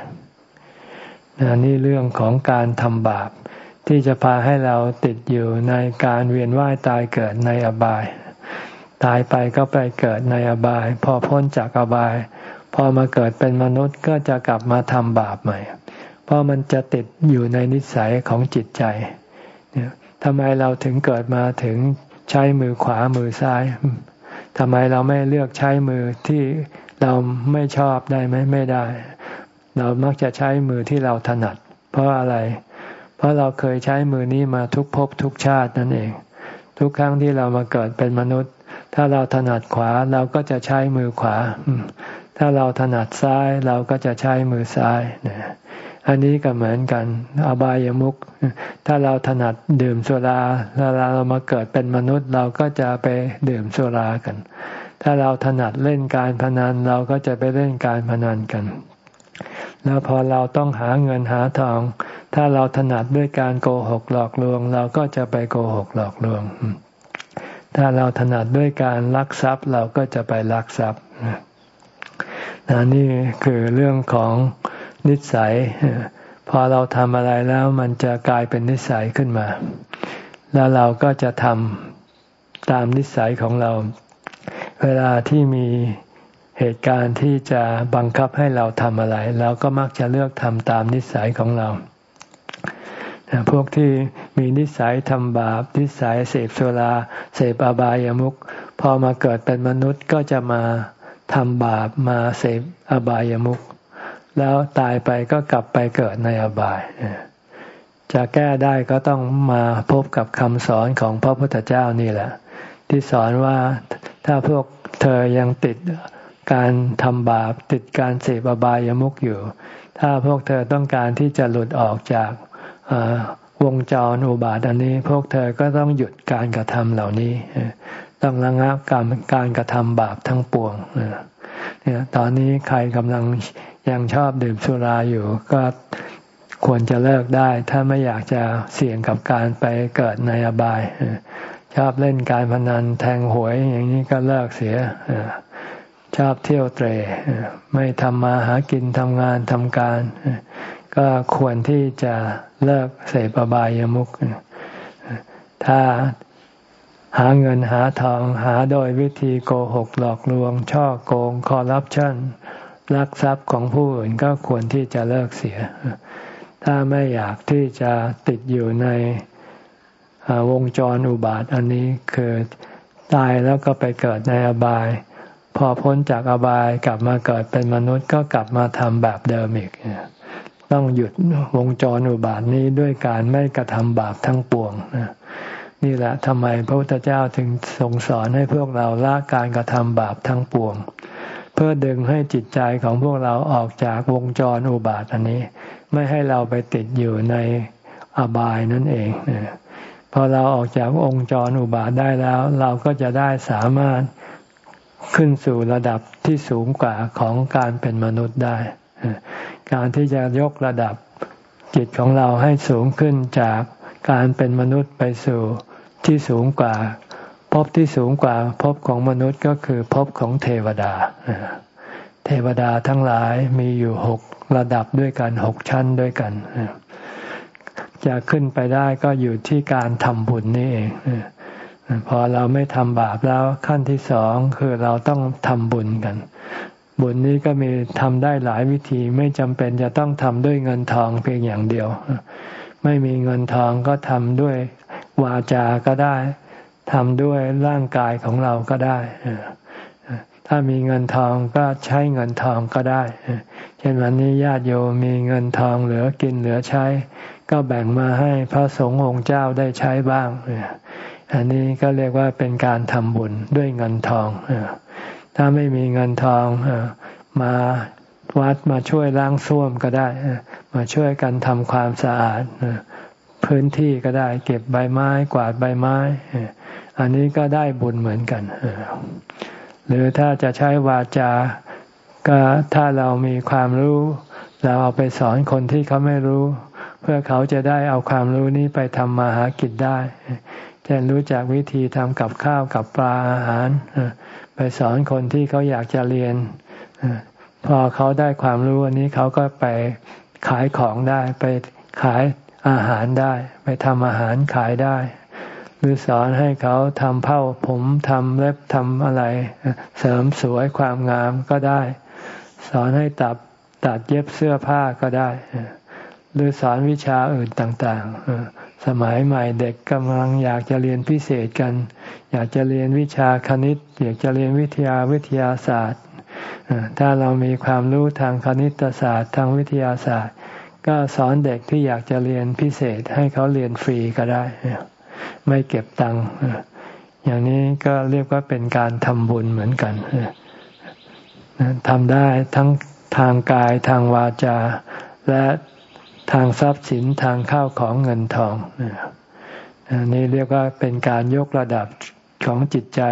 นี่เรื่องของการทำบาป ที่จะพาให้เราติดอยู่ในการเวียนว่ายตายเกิดในอบาย ตายไปก็ไปเกิดในอบาย พอพ้นจากอบาย พอมาเกิดเป็นมนุษย์ก็จะกลับมาทำบาปใหม่ เพราะมันจะติดอยู่ในนิสัยของจิตใจเนี่ยทำไมเราถึงเกิดมาถึง ใช้มือขวามือซ้ายทำไมเราไม่เลือกใช้มือที่เราไม่ชอบได้ไหมไม่ได้ เรามักจะใช้มือที่เราถนัด เพราะอะไร เพราะเราเคยใช้มือนี้มาทุกภพทุกชาตินั่นเอง ทุกครั้งที่เรามาเกิดเป็นมนุษย์ ถ้าเราถนัดขวาเราก็จะใช้มือขวา ถ้าเราถนัดซ้ายเราก็จะใช้มือซ้ายนะ อันนี้ก็เหมือนกัน อบายามุขถ้าเราถนัดดื่มสุราเวลาเรามาเกิดเป็นมนุษย์เราก็จะไปดื่มสุรากัน ถ้าเราถนัดเล่นการพนันเราก็จะไปเล่นการพนันกัน แล้วพอเราต้องหาเงินหาทอง ถ้าเราถนัดด้วยการโกหกหลอกลวง เราก็จะไปโกหกหลอกลวง ถ้าเราถนัดด้วยการลักทรัพย์เราก็จะไปลักทรัพย์นนี่คือเรื่องของ นิสัย พอเราทำอะไรแล้วมันจะกลายเป็นนิสัยขึ้นมา แล้วเราก็จะทำตามนิสัยของเรา เวลาที่มีเหตุการณ์ที่จะบังคับให้เราทำอะไร เราก็มักจะเลือกทำตามนิสัยของเรา พวกที่มีนิสัยทำบาป นิสัยเสพโซลาเสพอบายามุขพอมาเกิดเป็นมนุษย์ก็จะมาทำบาปมาเสพอบายามุข แล้วตายไปก็กลับไปเกิดในอบาย จะแก้ได้ก็ต้องมาพบกับคำสอนของพระพุทธเจ้านี่แหละ ที่สอนว่าถ้าพวกเธอยังติดการทำบาปติดการเสพอบายามุขอยู่ ถ้าพวกเธอต้องการที่จะหลุดออกจากวงจรอุบาทอันนี้ พวกเธอก็ต้องหยุดการกระทำเหล่านี้ ต้องระงับการการกระทำบาปทั้งปวงเนี่ย ตอนนี้ใครกำลังยังชอบดื่มสุราอยู่ ก็ควรจะเลิกได้ ถ้าไม่อยากจะเสี่ยงกับการไปเกิดในอบาย ชอบเล่นการพนันแทงหวยอย่างนี้ก็เลิกเสียชอบเที่ยวเตรไม่ทำมาหากินทำงานทำการ ก็ควรที่จะเลิกเสพอบายามุขถ้า หาเงินหาทองหาโดยวิธีโกหกหลอกลวง ช่อโกงคอร์รัปชันลักทรัพย์ของผู้อื่นก็ควรที่จะเลิกเสีย ถ้าไม่อยากที่จะติดอยู่ในวงจรอุบาทอันนี้คือตายแล้วก็ไปเกิดในอบาย พอพ้นจากอบายกลับมาเกิดเป็นมนุษย์ก็กลับมาทำแบบเดิมอีก ต้องหยุดวงจรอุบาทนี้ด้วยการไม่กระทำบาปทั้งปวงนะ นี่แหละทำไมพระพุทธเจ้าถึงทรงสอนให้พวกเราละการกระทำบาปทั้งปวง เพื่อดึงให้จิตใจของพวกเราออกจากวงจรอุบาทอันนี้ ไม่ให้เราไปติดอยู่ในอบายนั่นเองพอเราออกจากองค์จรอุบาทได้แล้ว เราก็จะได้สามารถขึ้นสู่ระดับที่สูงกว่าของการเป็นมนุษย์ได้ การที่จะยกระดับจิตของเราให้สูงขึ้นจากการเป็นมนุษย์ไปสู่ ที่สูงกว่าภพที่สูงกว่าภพของมนุษย์ก็คือภพของเทวดา เทวดาทั้งหลายมีอยู่หกระดับด้วยกันหกชั้นด้วยกัน จะขึ้นไปได้ก็อยู่ที่การทำบุญนี่เองพอเราไม่ทำบาปแล้วขั้นที่สองคือเราต้องทำบุญกัน บุญนี้ก็มีทำได้หลายวิธีไม่จำเป็นจะต้องทำด้วยเงินทองเพียงอย่างเดียว ไม่มีเงินทองก็ทำด้วย วาจาก็ได้ทำด้วยร่างกายของเราก็ได้ ถ้ามีเงินทองก็ใช้เงินทองก็ได้ เช่นวันนี้ญาติโยมมีเงินทองเหลือกินเหลือใช้ ก็แบ่งมาให้พระสงฆ์องค์เจ้าได้ใช้บ้าง อันนี้ก็เรียกว่าเป็นการทำบุญด้วยเงินทอง ถ้าไม่มีเงินทองมาวัดมาช่วยล้างส้วมก็ได้ มาช่วยกันทำความสะอาด พื้นที่ก็ได้ เก็บใบไม้กวาดใบไม้ อันนี้ก็ได้บุญเหมือนกัน หรือถ้าจะใช้วาจา ก็ถ้าเรามีความรู้ เราเอาไปสอนคนที่เขาไม่รู้ เพื่อเขาจะได้เอาความรู้นี้ไปทำมาหากิจได้เช่นรู้จักวิธีทำกับข้าวกับปลาอาหาร ไปสอนคนที่เขาอยากจะเรียน พอเขาได้ความรู้อันนี้เขาก็ไปขายของได้ไปขาย อาหารได้ ไปทำอาหารขายได้ หรือสอนให้เขาทำเผ้าผมทำเล็บทำอะไร เสริมสวยความงามก็ได้ สอนให้ตัดตัดเย็บเสื้อผ้าก็ได้ หรือสอนวิชาอื่นต่างๆ สมัยใหม่เด็กกำลังอยากจะเรียนพิเศษกัน อยากจะเรียนวิชาคณิต อยากจะเรียนวิทยาวิทยาศาสตร์ถ้าเรามีความรู้ทางคณิตศาสตร์ทางวิทยาศาสตร์ ก็สอนเด็กที่อยากจะเรียนพิเศษให้เขาเรียนฟรีก็ได้ ไม่เก็บตังค์อย่างนี้ก็เรียกว่าเป็นการทำบุญเหมือนกันทำได้ทั้งทางกายทางวาจา และทางทรัพย์สินทางข้าวของเงินทองนี่เรียกว่าเป็นการยกระดับของจิตใจ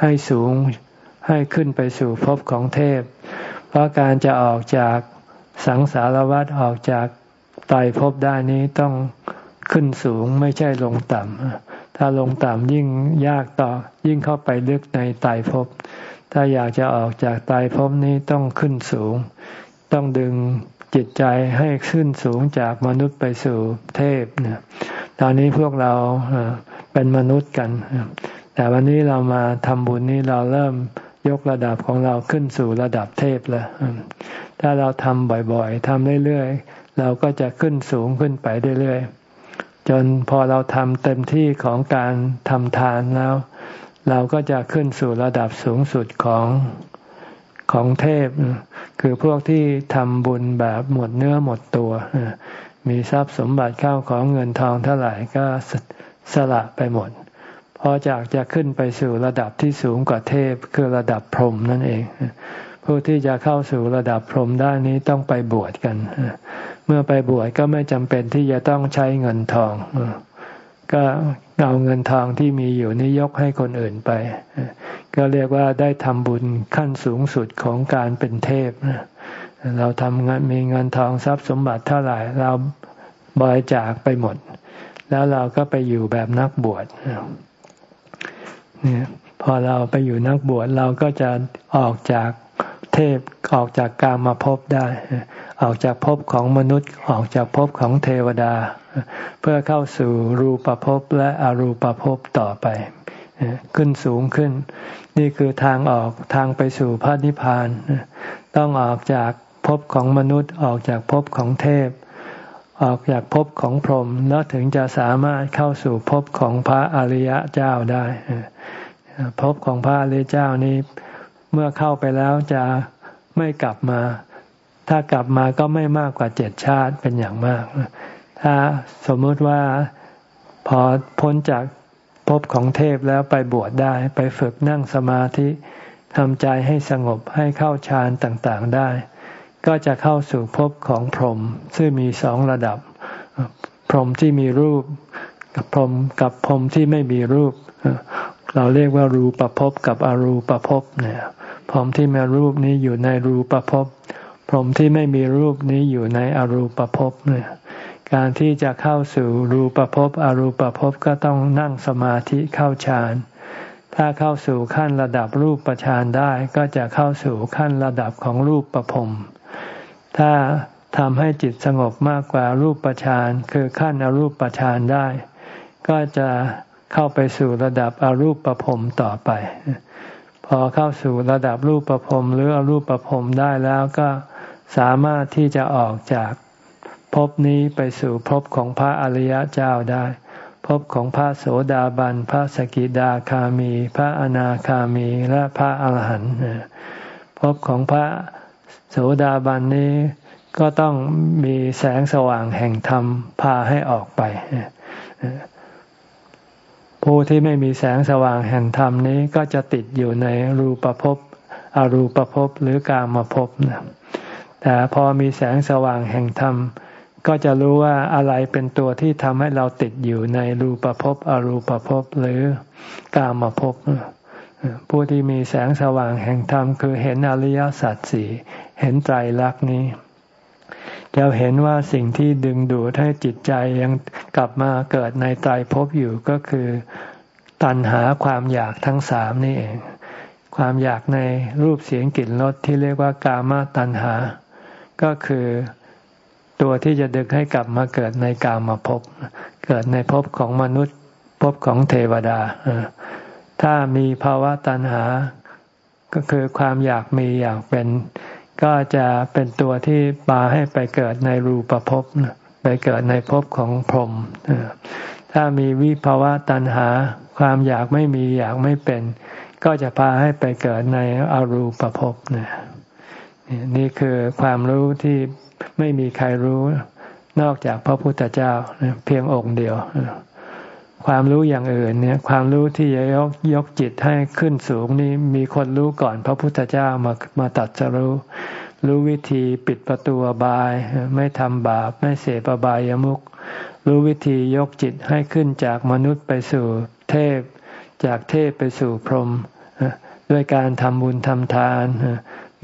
ให้สูงให้ขึ้นไปสู่ภพของเทพ เพราะการจะออกจาก สังสารวัฏออกจากไตภพได้นี้ต้องขึ้นสูงไม่ใช่ลงต่ำถ้าลงต่ำยิ่งยากต่อ ยิ่งเข้าไปลึกในไตภพถ้าอยากจะออกจากไตภพนี้ต้องขึ้นสูง ต้องดึงจิตใจให้ขึ้นสูงจากมนุษย์ไปสู่เทพเนี่ยตอนนี้พวกเราเป็นมนุษย์กัน แต่วันนี้เรามาทำบุญนี้เราเริ่มยกระดับของเราขึ้นสู่ระดับเทพแล้ว ถ้าเราทำบ่อยๆทำเรื่อยๆ เราก็จะขึ้นสูงขึ้นไปเรื่อยๆ จนพอเราทำเต็มที่ของการทำทานแล้ว เราก็จะขึ้นสู่ระดับสูงสุดของของเทพ คือพวกที่ทำบุญแบบหมดเนื้อหมดตัว มีทรัพย์สมบัติเข้าของเงินทองเท่าไหร่ก็สละไปหมดพอจากจะขึ้นไปสู่ระดับที่สูงกว่าเทพคือระดับพรหมนั่นเอง ผู้ที่จะเข้าสู่ระดับพรหมได้นี้ต้องไปบวชกัน เมื่อไปบวชก็ไม่จำเป็นที่จะต้องใช้เงินทอง ก็เอาเงินทองที่มีอยู่นี้ยกให้คนอื่นไป ก็เรียกว่าได้ทำบุญขั้นสูงสุดของการเป็นเทพ เราทำงานมีเงินทองทรัพย์สมบัติเท่าไหร่เราบริจาคไปหมด แล้วเราก็ไปอยู่แบบนักบวชเนี่ยพอเราไปอยู่นักบวชเราก็จะออกจาก เทพออกจากกามาภพได้ ออกจากภพของมนุษย์ออกจากภพของเทวดา เพื่อเข้าสู่รูปภพและอรูปภพต่อไป ขึ้นสูงขึ้น นี่คือทางออกทางไปสู่พระนิพพาน ต้องออกจากภพของมนุษย์ออกจากภพของเทพ ออกจากภพของพรหมแล้วถึงจะสามารถเข้าสู่ภพของพระอริยะเจ้าได้ภพของพระอริยเจ้านี้ เมื่อเข้าไปแล้วจะไม่กลับมา ถ้ากลับมาก็ไม่มากกว่าเจ็ดชาติเป็นอย่างมาก ถ้าสมมติว่าพอพ้นจากภพของเทพแล้วไปบวชได้ ไปฝึกนั่งสมาธิทำใจให้สงบให้เข้าฌานต่างๆได้ ก็จะเข้าสู่ภพของพรหมซึ่งมีสองระดับ พรหมที่มีรูป กับพรหมกับพรหมที่ไม่มีรูป เราเรียกว่ารูปภพกับอรูปภพเนี่ยพรหมที่มีรูปนี้อยู่ในรูปภพพรหมที่ไม่มีรูปนี้อยู่ในอรูปภพเนี่ยการที่จะเข้าสู่รูปภพอรูปภพก็ต้องนั่งสมาธิเข้าฌาน ถ้าเข้าสู่ขั้นระดับรูปฌานได้ก็จะเข้าสู่ขั้นระดับของรูปประพรมถ้าทำให้จิตสงบมากกว่ารูปฌานคือขั้นอรูปฌานได้ ก็จะ เข้าไปสู่ระดับอรูปประพรมต่อไป พอเข้าสู่ระดับรูปประพรมหรืออรูปประพรมได้แล้วก็สามารถที่จะออกจากภพนี้ไปสู่ภพของพระอริยเจ้าได้ภพของพระโสดาบัน พระสกิดาคามี พระอนาคามีและพระอาหารหันต์ภพของพระโสดาบันนี้ก็ต้องมีแสงสว่างแห่งธรรมพาให้ออกไป ผู้ที่ไม่มีแสงสว่างแห่งธรรมนี้ก็จะติดอยู่ในรูปภพอรูปภพหรือกามภพนะแต่พอมีแสงสว่างแห่งธรรม ก็จะรู้ว่าอะไรเป็นตัวที่ทำให้เราติดอยู่ในรูปภพอรูปภพหรือกามภพผู้ที่มีแสงสว่างแห่งธรรมคือเห็นอริยสัจสี่เห็นไตรลักษณ์นี้ จะเห็นว่าสิ่งที่ดึงดูดให้จิตใจยังกลับมาเกิดในไตรภพอยู่ก็คือ ตัณหาความอยากทั้งสามนี่เอง ความอยากในรูปเสียงกลิ่นรสที่เรียกว่ากามตัณหา ก็คือตัวที่จะดึงให้กลับมาเกิดในกามาภพเกิดในภพของมนุษย์ภพของเทวดา ถ้ามีภาวะตัณหา ก็คือความอยากมีอยากเป็น ก็จะเป็นตัวที่ปาให้ไปเกิดในรูปภพไปเกิดในภพของพรหมถ้ามีวิภาวะตัณหา ความอยากไม่มีอยากไม่เป็น ก็จะพาให้ไปเกิดในอรูปภพนี่คือความรู้ที่ไม่มีใครรู้นอกจากพระพุทธเจ้าเพียงองค์เดียว ความรู้อย่างอื่นเนี่ย ความรู้ที่จะยกยกจิตให้ขึ้นสูงนี่มีคนรู้ก่อนพระพุทธเจ้ามามาตัดจะรู้ รู้วิธีปิดประตูบาย ไม่ทำบาป ไม่เสพบายามุขรู้วิธียกจิตให้ขึ้นจากมนุษย์ไปสู่เทพ จากเทพไปสู่พรหมด้วยการทำบุญทำทาน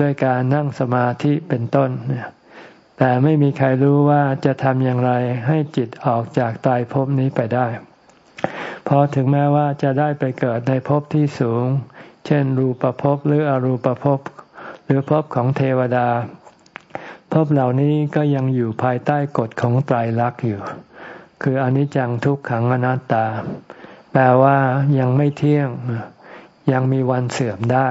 ด้วยการนั่งสมาธิเป็นต้นแต่ไม่มีใครรู้ว่าจะทำอย่างไรให้จิตออกจากตายภพนี้ไปได้ พอถึงแม้ว่าจะได้ไปเกิดในภพที่สูง เช่นรูปภพหรืออรูปภพหรือภพของเทวดาภพเหล่านี้ก็ยังอยู่ภายใต้กฎของไตรลักษณ์อยู่ คืออนิจจังทุกขังอนัตตา แปลว่ายังไม่เที่ยง ยังมีวันเสื่อมได้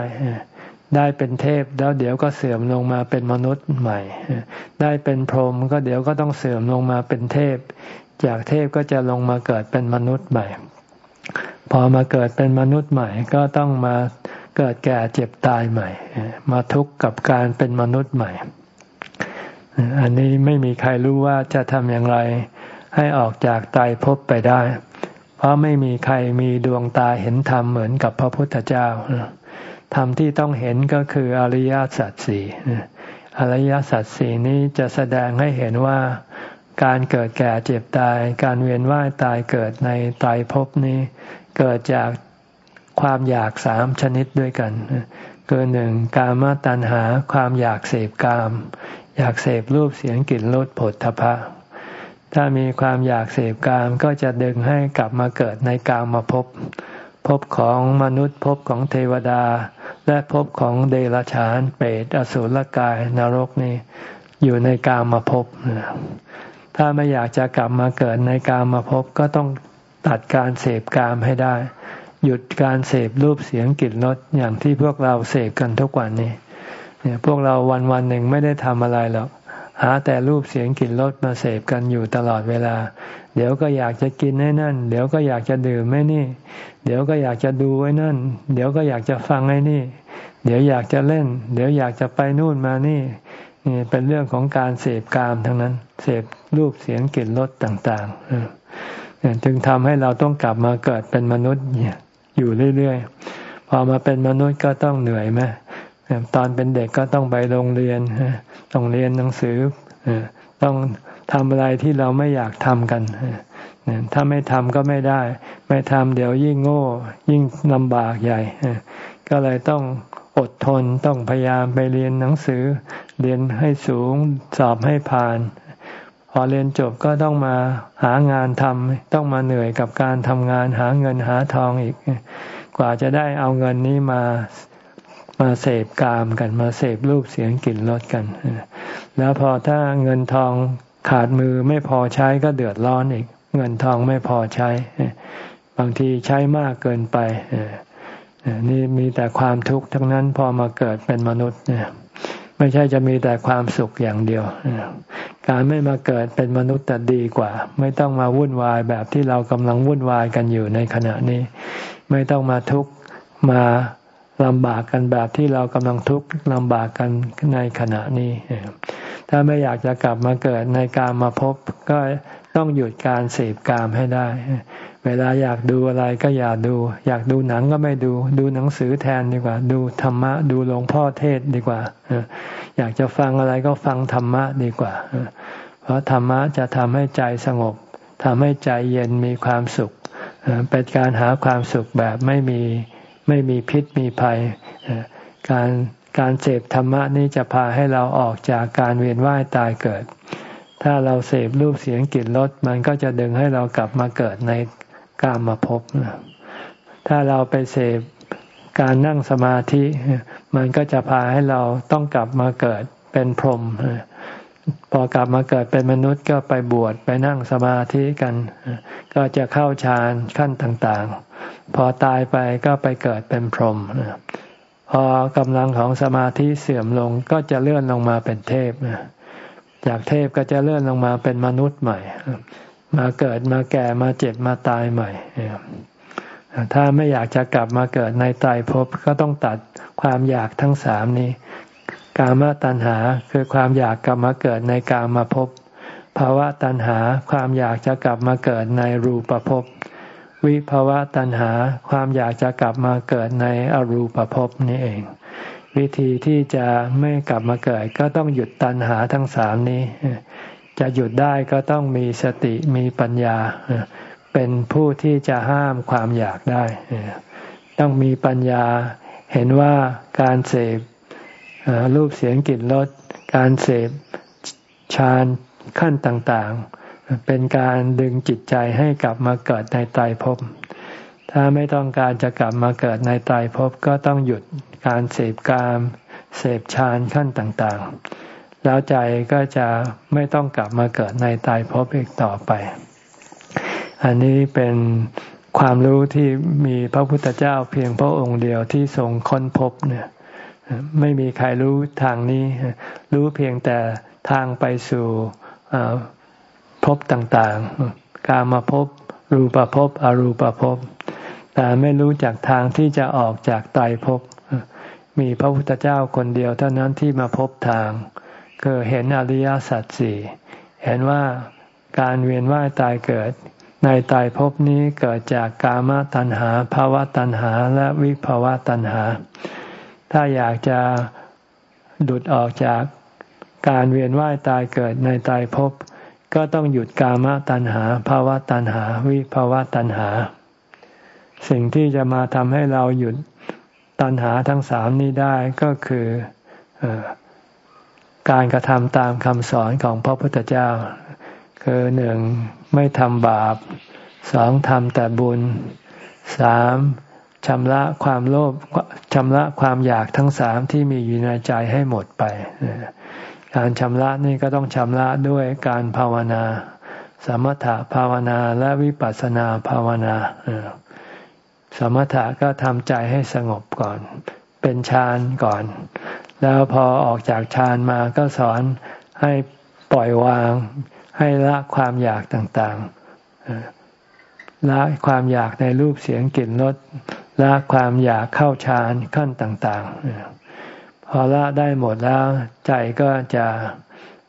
ได้เป็นเทพแล้วเดี๋ยวก็เสื่อมลงมาเป็นมนุษย์ใหม่ ได้เป็นพรหมก็เดี๋ยวก็ต้องเสื่อมลงมาเป็นเทพ จากเทพก็จะลงมาเกิดเป็นมนุษย์ใหม่ พอมาเกิดเป็นมนุษย์ใหม่ก็ต้องมาเกิดแก่เจ็บตายใหม่ มาทุกข์กับการเป็นมนุษย์ใหม่ อันนี้ไม่มีใครรู้ว่าจะทำอย่างไรให้ออกจากตายภพไปได้ เพราะไม่มีใครมีดวงตาเห็นธรรมเหมือนกับพระพุทธเจ้าธรรมที่ต้องเห็นก็คืออริยสัจสี่อริยสัจสี่นี้จะแสดงให้เห็นว่าการเกิดแก่เจ็บตาย การเวียนว่ายตายเกิดในตายภพนี้ เกิดจากความอยากสามชนิดด้วยกันเกิดหนึ่งกามตัณหาความอยากเสพกาม อยากเสพรูปเสียงกลิ่นรสผลทพะ ถ้ามีความอยากเสพกามก็จะดึงให้กลับมาเกิดในกามมาพบพบของมนุษย์พบของเทวดา และพบของเดรัจฉานเปรตอสุรกายนรกนี่อยู่ในกามมาพบถ้าไม่อยากจะกลับมาเกิดในกามมาพบก็ต้อง ตัดการเสพกามให้ได้ หยุดการเสพรูปเสียงกลิ่นรสอย่างที่พวกเราเสพกันทุกวันนี้เนี่ยพวกเราวันวันหนึ่งไม่ได้ทำอะไรหรอกหาแต่รูปเสียงกลิ่นรสมาเสพกันอยู่ตลอดเวลา เดี๋ยวก็อยากจะกินให้นั่น เดี๋ยวก็อยากจะดื่มให้นี่ เดี๋ยวก็อยากจะดูไว้นั่น เดี๋ยวก็อยากจะฟังให้นี่ เดี๋ยวอยากจะเล่น เดี๋ยวอยากจะไปนู่นมานี่นี่เป็นเรื่องของการเสพกามทั้งนั้น เสพรูปเสียงกลิ่นรสต่าง ๆ จึงทำให้เราต้องกลับมาเกิดเป็นมนุษย์อยู่เรื่อยๆ พอมาเป็นมนุษย์ก็ต้องเหนื่อยไหมตอนเป็นเด็กก็ต้องไปโรงเรียน ต้องเรียนหนังสือ ต้องทำอะไรที่เราไม่อยากทำกัน ถ้าไม่ทำก็ไม่ได้ ไม่ทำเดี๋ยวยิ่งโง่ ยิ่งลำบากใหญ่ ก็เลยต้องอดทน ต้องพยายามไปเรียนหนังสือ เรียนให้สูง สอบให้ผ่าน พอเรียนจบก็ต้องมาหางานทำต้องมาเหนื่อยกับการทำงานหาเงินหาทองอีก กว่าจะได้เอาเงินนี้มามาเสพกามกันมาเสพรูปเสียงกลิ่นรสกัน แล้วพอถ้าเงินทองขาดมือไม่พอใช้ก็เดือดร้อนอีก เงินทองไม่พอใช้ บางทีใช้มากเกินไปนี่มีแต่ความทุกข์ทั้งนั้นพอมาเกิดเป็นมนุษย์เนี่ย ไม่ใช่จะมีแต่ความสุขอย่างเดียว การไม่มาเกิดเป็นมนุษย์แต่ดีกว่า ไม่ต้องมาวุ่นวายแบบที่เรากำลังวุ่นวายกันอยู่ในขณะนี้ ไม่ต้องมาทุกข์มาลำบากกันแบบที่เรากำลังทุกข์ลำบากกันในขณะนี้ ถ้าไม่อยากจะกลับมาเกิดในการมาพบก็ต้องหยุดการเสพกามให้ได้ เวลาอยากดูอะไรก็อย่าดู อยากดูหนังก็ไม่ดู ดูหนังสือแทนดีกว่า ดูธรรมะ ดูหลวงพ่อเทศดีกว่าอยากจะฟังอะไรก็ฟังธรรมะดีกว่า เพราะธรรมะจะทำให้ใจสงบทำให้ใจเย็นมีความสุข เป็นการหาความสุขแบบไม่มีไม่มีพิษมีภัย การการเสพธรรมะนี้จะพาให้เราออกจากการเวียนว่ายตายเกิด ถ้าเราเสพรูปเสียงกลิ่นรสมันก็จะดึงให้เรากลับมาเกิดใน กามมาพบถ้าเราไปเสพการนั่งสมาธิ มันก็จะพาให้เราต้องกลับมาเกิดเป็นพรหมพอกลับมาเกิดเป็นมนุษย์ก็ไปบวชไปนั่งสมาธิกัน ก็จะเข้าฌานขั้นต่างๆ พอตายไปก็ไปเกิดเป็นพรหมพอกำลังของสมาธิเสื่อมลงก็จะเลื่อนลงมาเป็นเทพจากเทพก็จะเลื่อนลงมาเป็นมนุษย์ใหม่ มาเกิดมาแก่มาเจ็บมาตายใหม่ถ้าไม่อยากจะกลับมาเกิดในตายภพก็ต้องตัดความอยากทั้งสามนี้ กามตัณหาคือความอยากกลับมาเกิดในกามาภพภาวะตัณหาความอยากจะกลับมาเกิดในรูปภพวิภาวะตัณหาความอยากจะกลับมาเกิดในอรูปภพนี่เอง วิธีที่จะไม่กลับมาเกิดก็ต้องหยุดตัณหาทั้งสามนี้ จะหยุดได้ก็ต้องมีสติมีปัญญา เป็นผู้ที่จะห้ามความอยากได้ ต้องมีปัญญาเห็นว่าการเสพรูปเสียงกลิ่นรสการเสพฌานขั้นต่างๆ เป็นการดึงจิตใจให้กลับมาเกิดในตายภพ ถ้าไม่ต้องการจะกลับมาเกิดในตายภพก็ต้องหยุดการเสพกาม เสพฌานขั้นต่างๆ แล้วใจก็จะไม่ต้องกลับมาเกิดในตายภพอีกต่อไป อันนี้เป็นความรู้ที่มีพระพุทธเจ้าเพียงพระองค์เดียวที่ทรงค้นพบเนี่ยไม่มีใครรู้ทางนี้ รู้เพียงแต่ทางไปสู่ภพต่างๆ กามาภพรูปภพอรูปภพแต่ไม่รู้จากทางที่จะออกจากไตภพมีพระพุทธเจ้าคนเดียวเท่านั้นที่มาพบทาง คือเห็นอริยสัจสี่เห็นว่าการเวียนว่ายตายเกิด ในตายภพนี้เกิดจากกามตัณหาภาวะตัณหาและวิภาวะตัณหา ถ้าอยากจะดุดออกจากการเวียนว่ายตายเกิดในตายภพก็ต้องหยุดกามตัณหาภาวะตัณหา วิภาวะตัณหา สิ่งที่จะมาทำให้เราหยุดตัณหาทั้งสามนี้ได้ก็คืออ การกระทำตามคำสอนของพระพุทธเจ้า คือหนึ่งไม่ทำบาปสองทำแต่บุญสามชำระความโลภชำระความอยากทั้งสามที่มีอยู่ในใจให้หมดไปการชำระนี่ก็ต้องชำระด้วยการภาวนา สมถะภาวนาและวิปัสสนาภาวนาสมถะก็ทำใจให้สงบก่อน เป็นฌานก่อน แล้วพอออกจากฌานมาก็สอนให้ปล่อยวาง ให้ละความอยากต่างๆละความอยากในรูปเสียงกลิ่นรสละความอยากเข้าฌานขั้นต่างๆ พอละได้หมดแล้วใจก็จะ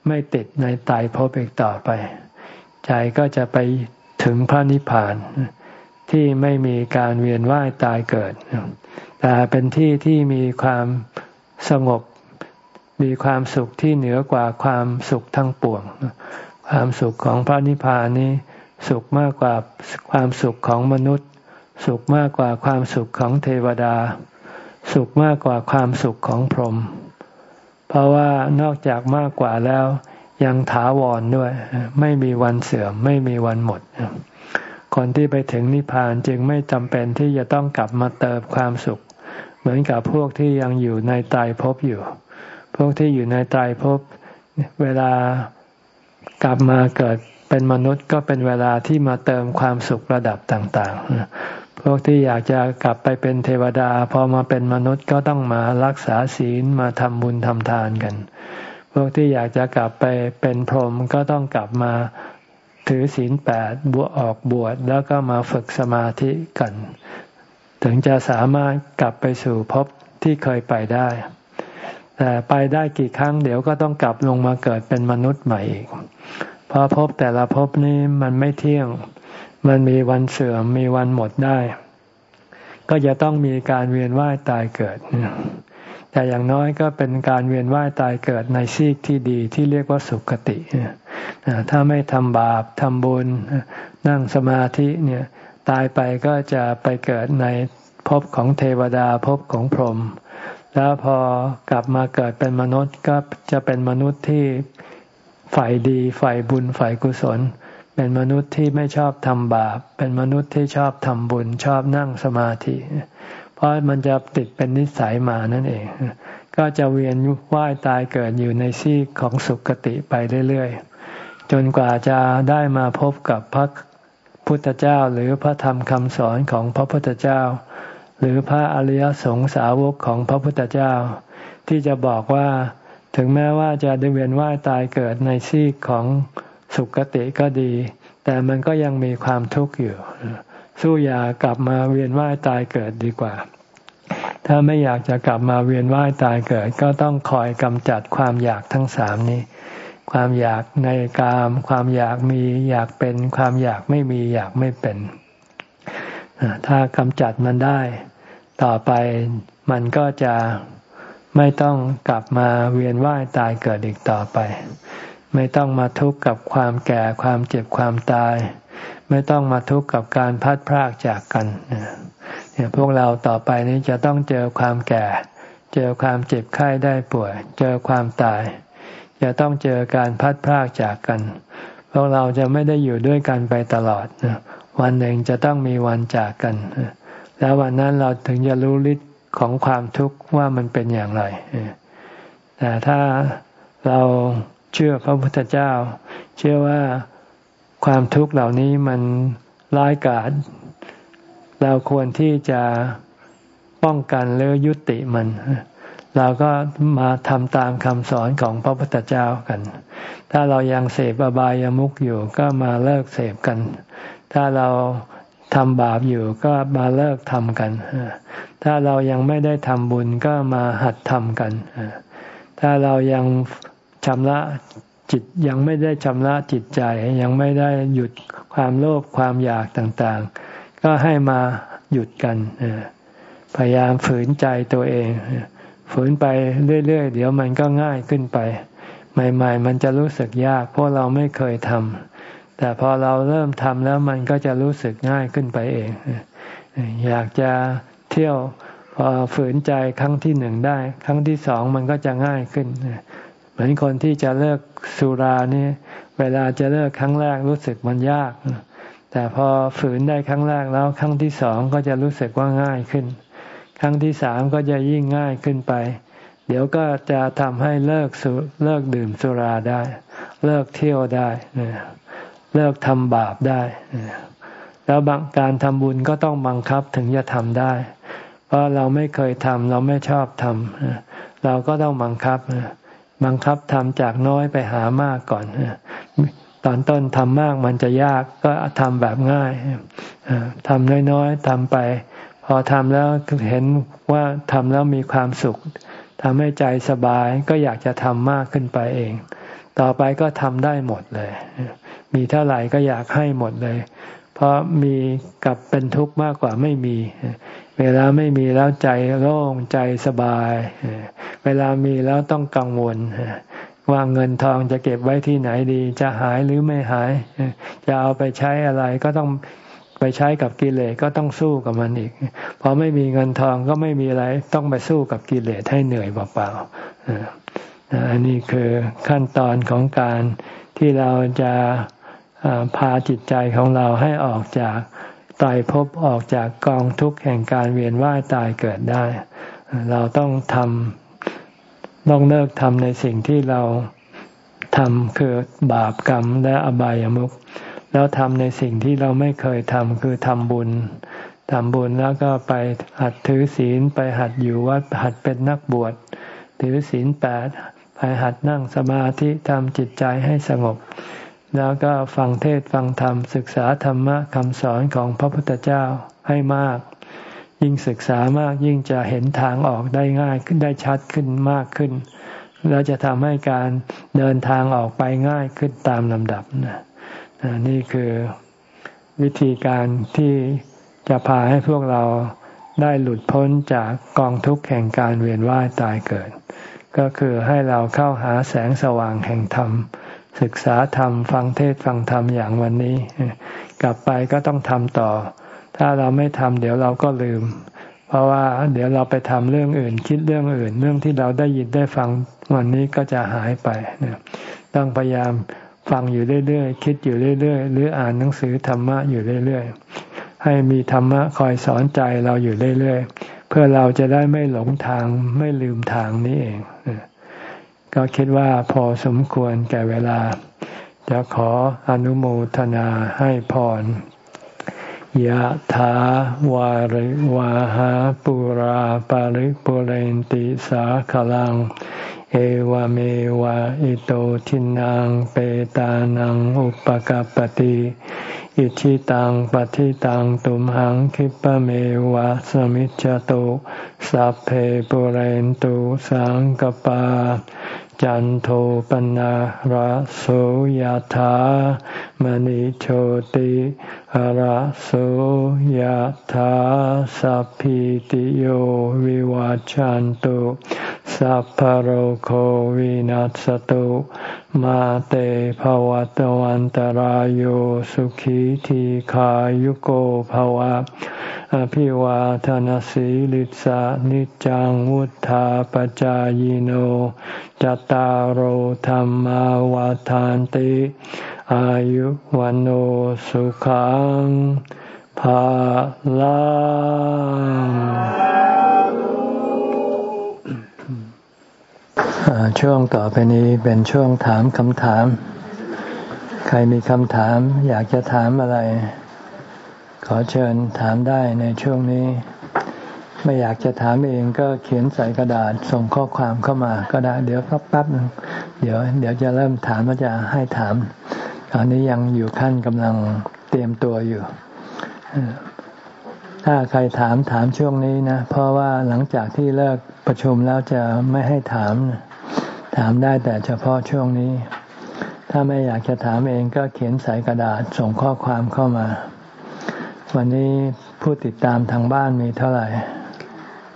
ไม่ติดในตายภพอีกต่อไป ใจก็จะไปถึงพระนิพพานที่ไม่มีการเวียนว่ายตายเกิด แต่เป็นที่ที่มีความ สงบมีความสุขที่เหนือกว่าความสุขทั้งปวง ความสุขของพระนิพพานนี้ สุขมากกว่าความสุขของมนุษย์ สุขมากกว่าความสุขของเทวดา สุขมากกว่าความสุขของพรหมเพราะว่านอกจากมากกว่าแล้ว ยังถาวรด้วย ไม่มีวันเสื่อม ไม่มีวันหมด คนที่ไปถึงนิพพานจึงไม่จำเป็นที่จะต้องกลับมาเติมความสุข เหมือนกับพวกที่ยังอยู่ในตายภพอยู่ พวกที่อยู่ในตายภพเวลากลับมาเกิดเป็นมนุษย์ก็เป็นเวลาที่มาเติมความสุขระดับต่างๆ พวกที่อยากจะกลับไปเป็นเทวดาพอมาเป็นมนุษย์ก็ต้องมารักษาศีลมาทำบุญทำทานกัน พวกที่อยากจะกลับไปเป็นพรหมก็ต้องกลับมาถือศีลแปดบวออกบวชแล้วก็มาฝึกสมาธิกัน ถึงจะสามารถกลับไปสู่ภพที่เคยไปได้ แต่ไปได้กี่ครั้งเดี๋ยวก็ต้องกลับลงมาเกิดเป็นมนุษย์ใหม่อีก เพราะภพแต่ละภพนี้มันไม่เที่ยง มันมีวันเสื่อมมีวันหมดได้ ก็จะต้องมีการเวียนว่ายตายเกิด แต่อย่างน้อยก็เป็นการเวียนว่ายตายเกิดในซีกที่ดีที่เรียกว่าสุขติ ถ้าไม่ทำบาปทำบุญนั่งสมาธิเนี่ย ตายไปก็จะไปเกิดในภพของเทวดาภพของพรหมแล้วพอกลับมาเกิดเป็นมนุษย์ก็จะเป็นมนุษย์ที่ฝ่ายดีฝ่ายบุญฝ่ายกุศล เป็นมนุษย์ที่ไม่ชอบทำบาป เป็นมนุษย์ที่ชอบทำบุญชอบนั่งสมาธิ เพราะมันจะติดเป็นนิสัยมานั่นเอง ก็จะเวียนว่ายตายเกิดอยู่ในซีกของสุคติไปเรื่อยๆ จนกว่าจะได้มาพบกับพระ พุทธเจ้าหรือพระธรรมคำสอนของพระพุทธเจ้า หรือพระอริยสงสาวกของพระพุทธเจ้า ที่จะบอกว่าถึงแม้ว่าจะได้เวียนว่ายตายเกิดในซีกของสุคติก็ดี แต่มันก็ยังมีความทุกข์อยู่ สู้อย่ากลับมาเวียนว่ายตายเกิดดีกว่า ถ้าไม่อยากจะกลับมาเวียนว่ายตายเกิด ก็ต้องคอยกำจัดความอยากทั้งสามนี้ ความอยากในกาม ความอยากมีอยากเป็น ความอยากไม่มีอยากไม่เป็น ถ้ากำจัดมันได้ ต่อไปมันก็จะไม่ต้องกลับมาเวียนว่ายตายเกิดอีกต่อไป ไม่ต้องมาทุกข์กับความแก่ความเจ็บความตาย ไม่ต้องมาทุกข์กับการพัดพรากจากกันเนี่ยพวกเราต่อไปนี้จะต้องเจอความแก่ เจอความเจ็บไข้ได้ป่วย เจอความตาย จะต้องเจอการพัดพรากจากกัน พวกเราจะไม่ได้อยู่ด้วยกันไปตลอด วันหนึ่งจะต้องมีวันจากกัน แล้ววันนั้นเราถึงจะรู้ฤทธิ์ของความทุกข์ว่ามันเป็นอย่างไร แต่ถ้าเราเชื่อพระพุทธเจ้า เชื่อว่าความทุกข์เหล่านี้มันร้ายกาจเราควรที่จะป้องกันหรือยุติมัน เราก็มาทำตามคำสอนของพระพุทธเจ้ากัน ถ้าเรายังเสพอบายามุขอยู่ก็มาเลิกเสพกัน ถ้าเราทำบาปอยู่ก็มาเลิกทำกัน ถ้าเรายังไม่ได้ทำบุญก็มาหัดทำกัน ถ้าเรายังชำระจิตยังไม่ได้ชำระจิตใจยังไม่ได้หยุดความโลภความอยากต่างๆ ก็ให้มาหยุดกันพยายามฝืนใจตัวเอง ฝืนไปเรื่อยๆ เดี๋ยวมันก็ง่ายขึ้นไป ใหม่ ๆ มันจะรู้สึกยาก เพราะเราไม่เคยทำแต่พอเราเริ่มทำแล้วมันก็จะรู้สึกง่ายขึ้นไปเอง อยากจะเที่ยวพอฝืนใจครั้งที่หนึ่งได้ ครั้งที่สองมันก็จะง่ายขึ้นเหมือนคนที่จะเลิกสุรานี่เวลาจะเลิกครั้งแรกรู้สึกมันยาก แต่พอฝืนได้ครั้งแรกแล้วครั้งที่สองก็จะรู้สึกว่าง่ายขึ้น รั้งที่สามก็จะยิ่งง่ายขึ้นไป เดี๋ยวก็จะทำให้เลิกสุเลิกดื่มสุราได้ เลิกเที่ยวได้ เลิกทำบาปได้ แล้วบางการทำบุญก็ต้องบังคับถึงจะทำได้ เพราะเราไม่เคยทำเราไม่ชอบทำเราก็ต้องบังคับ บังคับทำจากน้อยไปหามากก่อนตอนต้นทำมากมันจะยากก็ทำแบบง่ายทำน้อยๆทำไป พอทำแล้วเห็นว่าทำแล้วมีความสุขทำให้ใจสบายก็อยากจะทำมากขึ้นไปเอง ต่อไปก็ทำได้หมดเลย มีเท่าไหร่ก็อยากให้หมดเลย เพราะมีกับเป็นทุกข์มากกว่าไม่มี เวลาไม่มีแล้วใจโล่งใจสบาย เวลามีแล้วต้องกังวลว่าเงินทองจะเก็บไว้ที่ไหนดี จะหายหรือไม่หาย จะเอาไปใช้อะไรก็ต้อง ไปใช้กับกิเลสก็ต้องสู้กับมันอีกพอไม่มีเงินทองก็ไม่มีอะไรต้องไปสู้กับกิเลสให้เหนื่อยเปล่าๆอันนี้คือขั้นตอนของการที่เราจะพาจิตใจของเราให้ออกจากตายพบออกจากกองทุกข์แห่งการเวียนว่ายตายเกิดได้ เราต้องทำต้องเลิกทำในสิ่งที่เราทำคือบาปกรรมและอบายามุข แล้วทำในสิ่งที่เราไม่เคยทำคือทำบุญทำบุญแล้วก็ไปหัดถือศีลไปหัดอยู่วัดหัดเป็นนักบวชถือศีลแปดไปหัดนั่งสมาธิทำจิตใจให้สงบ แล้วก็ฟังเทศฟังธรรม ศึกษาธรรมะคำสอนของพระพุทธเจ้าให้มาก ยิ่งศึกษามากยิ่งจะเห็นทางออกได้ง่ายขึ้นได้ชัดขึ้นมากขึ้น แล้วจะทำให้การเดินทางออกไปง่ายขึ้นตามลำดับนะ นี่คือวิธีการที่จะพาให้พวกเราได้หลุดพ้นจากกองทุกข์แห่งการเวียนว่ายตายเกิด ก็คือให้เราเข้าหาแสงสว่างแห่งธรรม ศึกษาธรรม ฟังเทศฟังธรรมอย่างวันนี้ กลับไปก็ต้องทำต่อ ถ้าเราไม่ทำเดี๋ยวเราก็ลืม เพราะว่าเดี๋ยวเราไปทำเรื่องอื่น คิดเรื่องอื่น เรื่องที่เราได้ยินได้ฟังวันนี้ก็จะหายไปต้องพยายาม ฟังอยู่เรื่อยๆ คิดอยู่เรื่อยๆ หรืออ่านหนังสือธรรมะอยู่เรื่อยๆ ให้มีธรรมะคอยสอนใจเราอยู่เรื่อยๆ เพื่อเราจะได้ไม่หลงทางไม่ลืมทางนี้เอง ก็คิดว่าพอสมควรแก่เวลา จะขออนุโมทนาให้พรยะถาวาริวาหาปุราปาริปุเรนติสาขลัง เอวเมวะอิโตทินังเปตานังอุปกัรปติอิชิตังปฏิตังตุมหังคิปะเมวะสมิจจตุสัพเพปุเรนตุสังกปา จันโทปนะระโสยธามณิโชติ ระโสยธาสัพพิติโยวิวาจันตุสัพพโรโควินัสตุมาเตภวัตวันตารโยสุขีทีขายุโกภวะ อภิวาทานสีลิสานิจังวุธาปจายโนจตารโหธรรมวาทานติ อายุวันโอสุขังภาลังช่วงต่อไปนี้เป็นช่วงถามคำถาม ใครมีคำถามอยากจะถามอะไร ขอเชิญถามได้ในช่วงนี้ ไม่อยากจะถามเองก็เขียนใส่กระดาษส่งข้อความเข้ามาก็ได้ เดี๋ยวแป๊บนึงเดี๋ยว เดี๋ยวจะเริ่มถามว่าจะให้ถาม ตอนนี้ยังอยู่ขั้นกำลังเตรียมตัวอยู่ ถ้าใครถามถามช่วงนี้นะ เพราะว่าหลังจากที่เลิกประชุมแล้วจะไม่ให้ถาม ถามได้แต่เฉพาะช่วงนี้ ถ้าไม่อยากจะถามเองก็เขียนใส่กระดาษส่งข้อความเข้ามา วันนี้ผู้ติดตามทางบ้านมีเท่าไหร่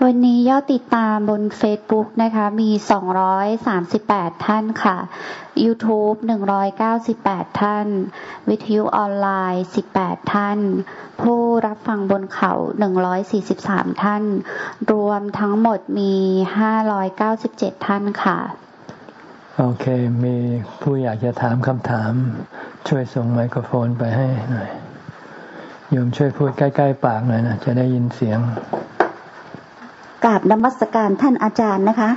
วันนี้ยอดติดตามบน Facebook นะคะ มี 238 ท่านค่ะ YouTube 198 ท่าน วิทยุออนไลน์ 18 ท่าน ผู้รับฟังบนเขา 143 ท่าน รวมทั้งหมดมี 597 ท่านค่ะ โอเค มีผู้อยากจะถามคำถาม ช่วยส่งไมโครโฟนไปให้หน่อยโยมช่วยพูดใกล้ ๆ ปากหน่อยนะ จะได้ยินเสียง กราบนมัสการท่านอาจารย์นะคะ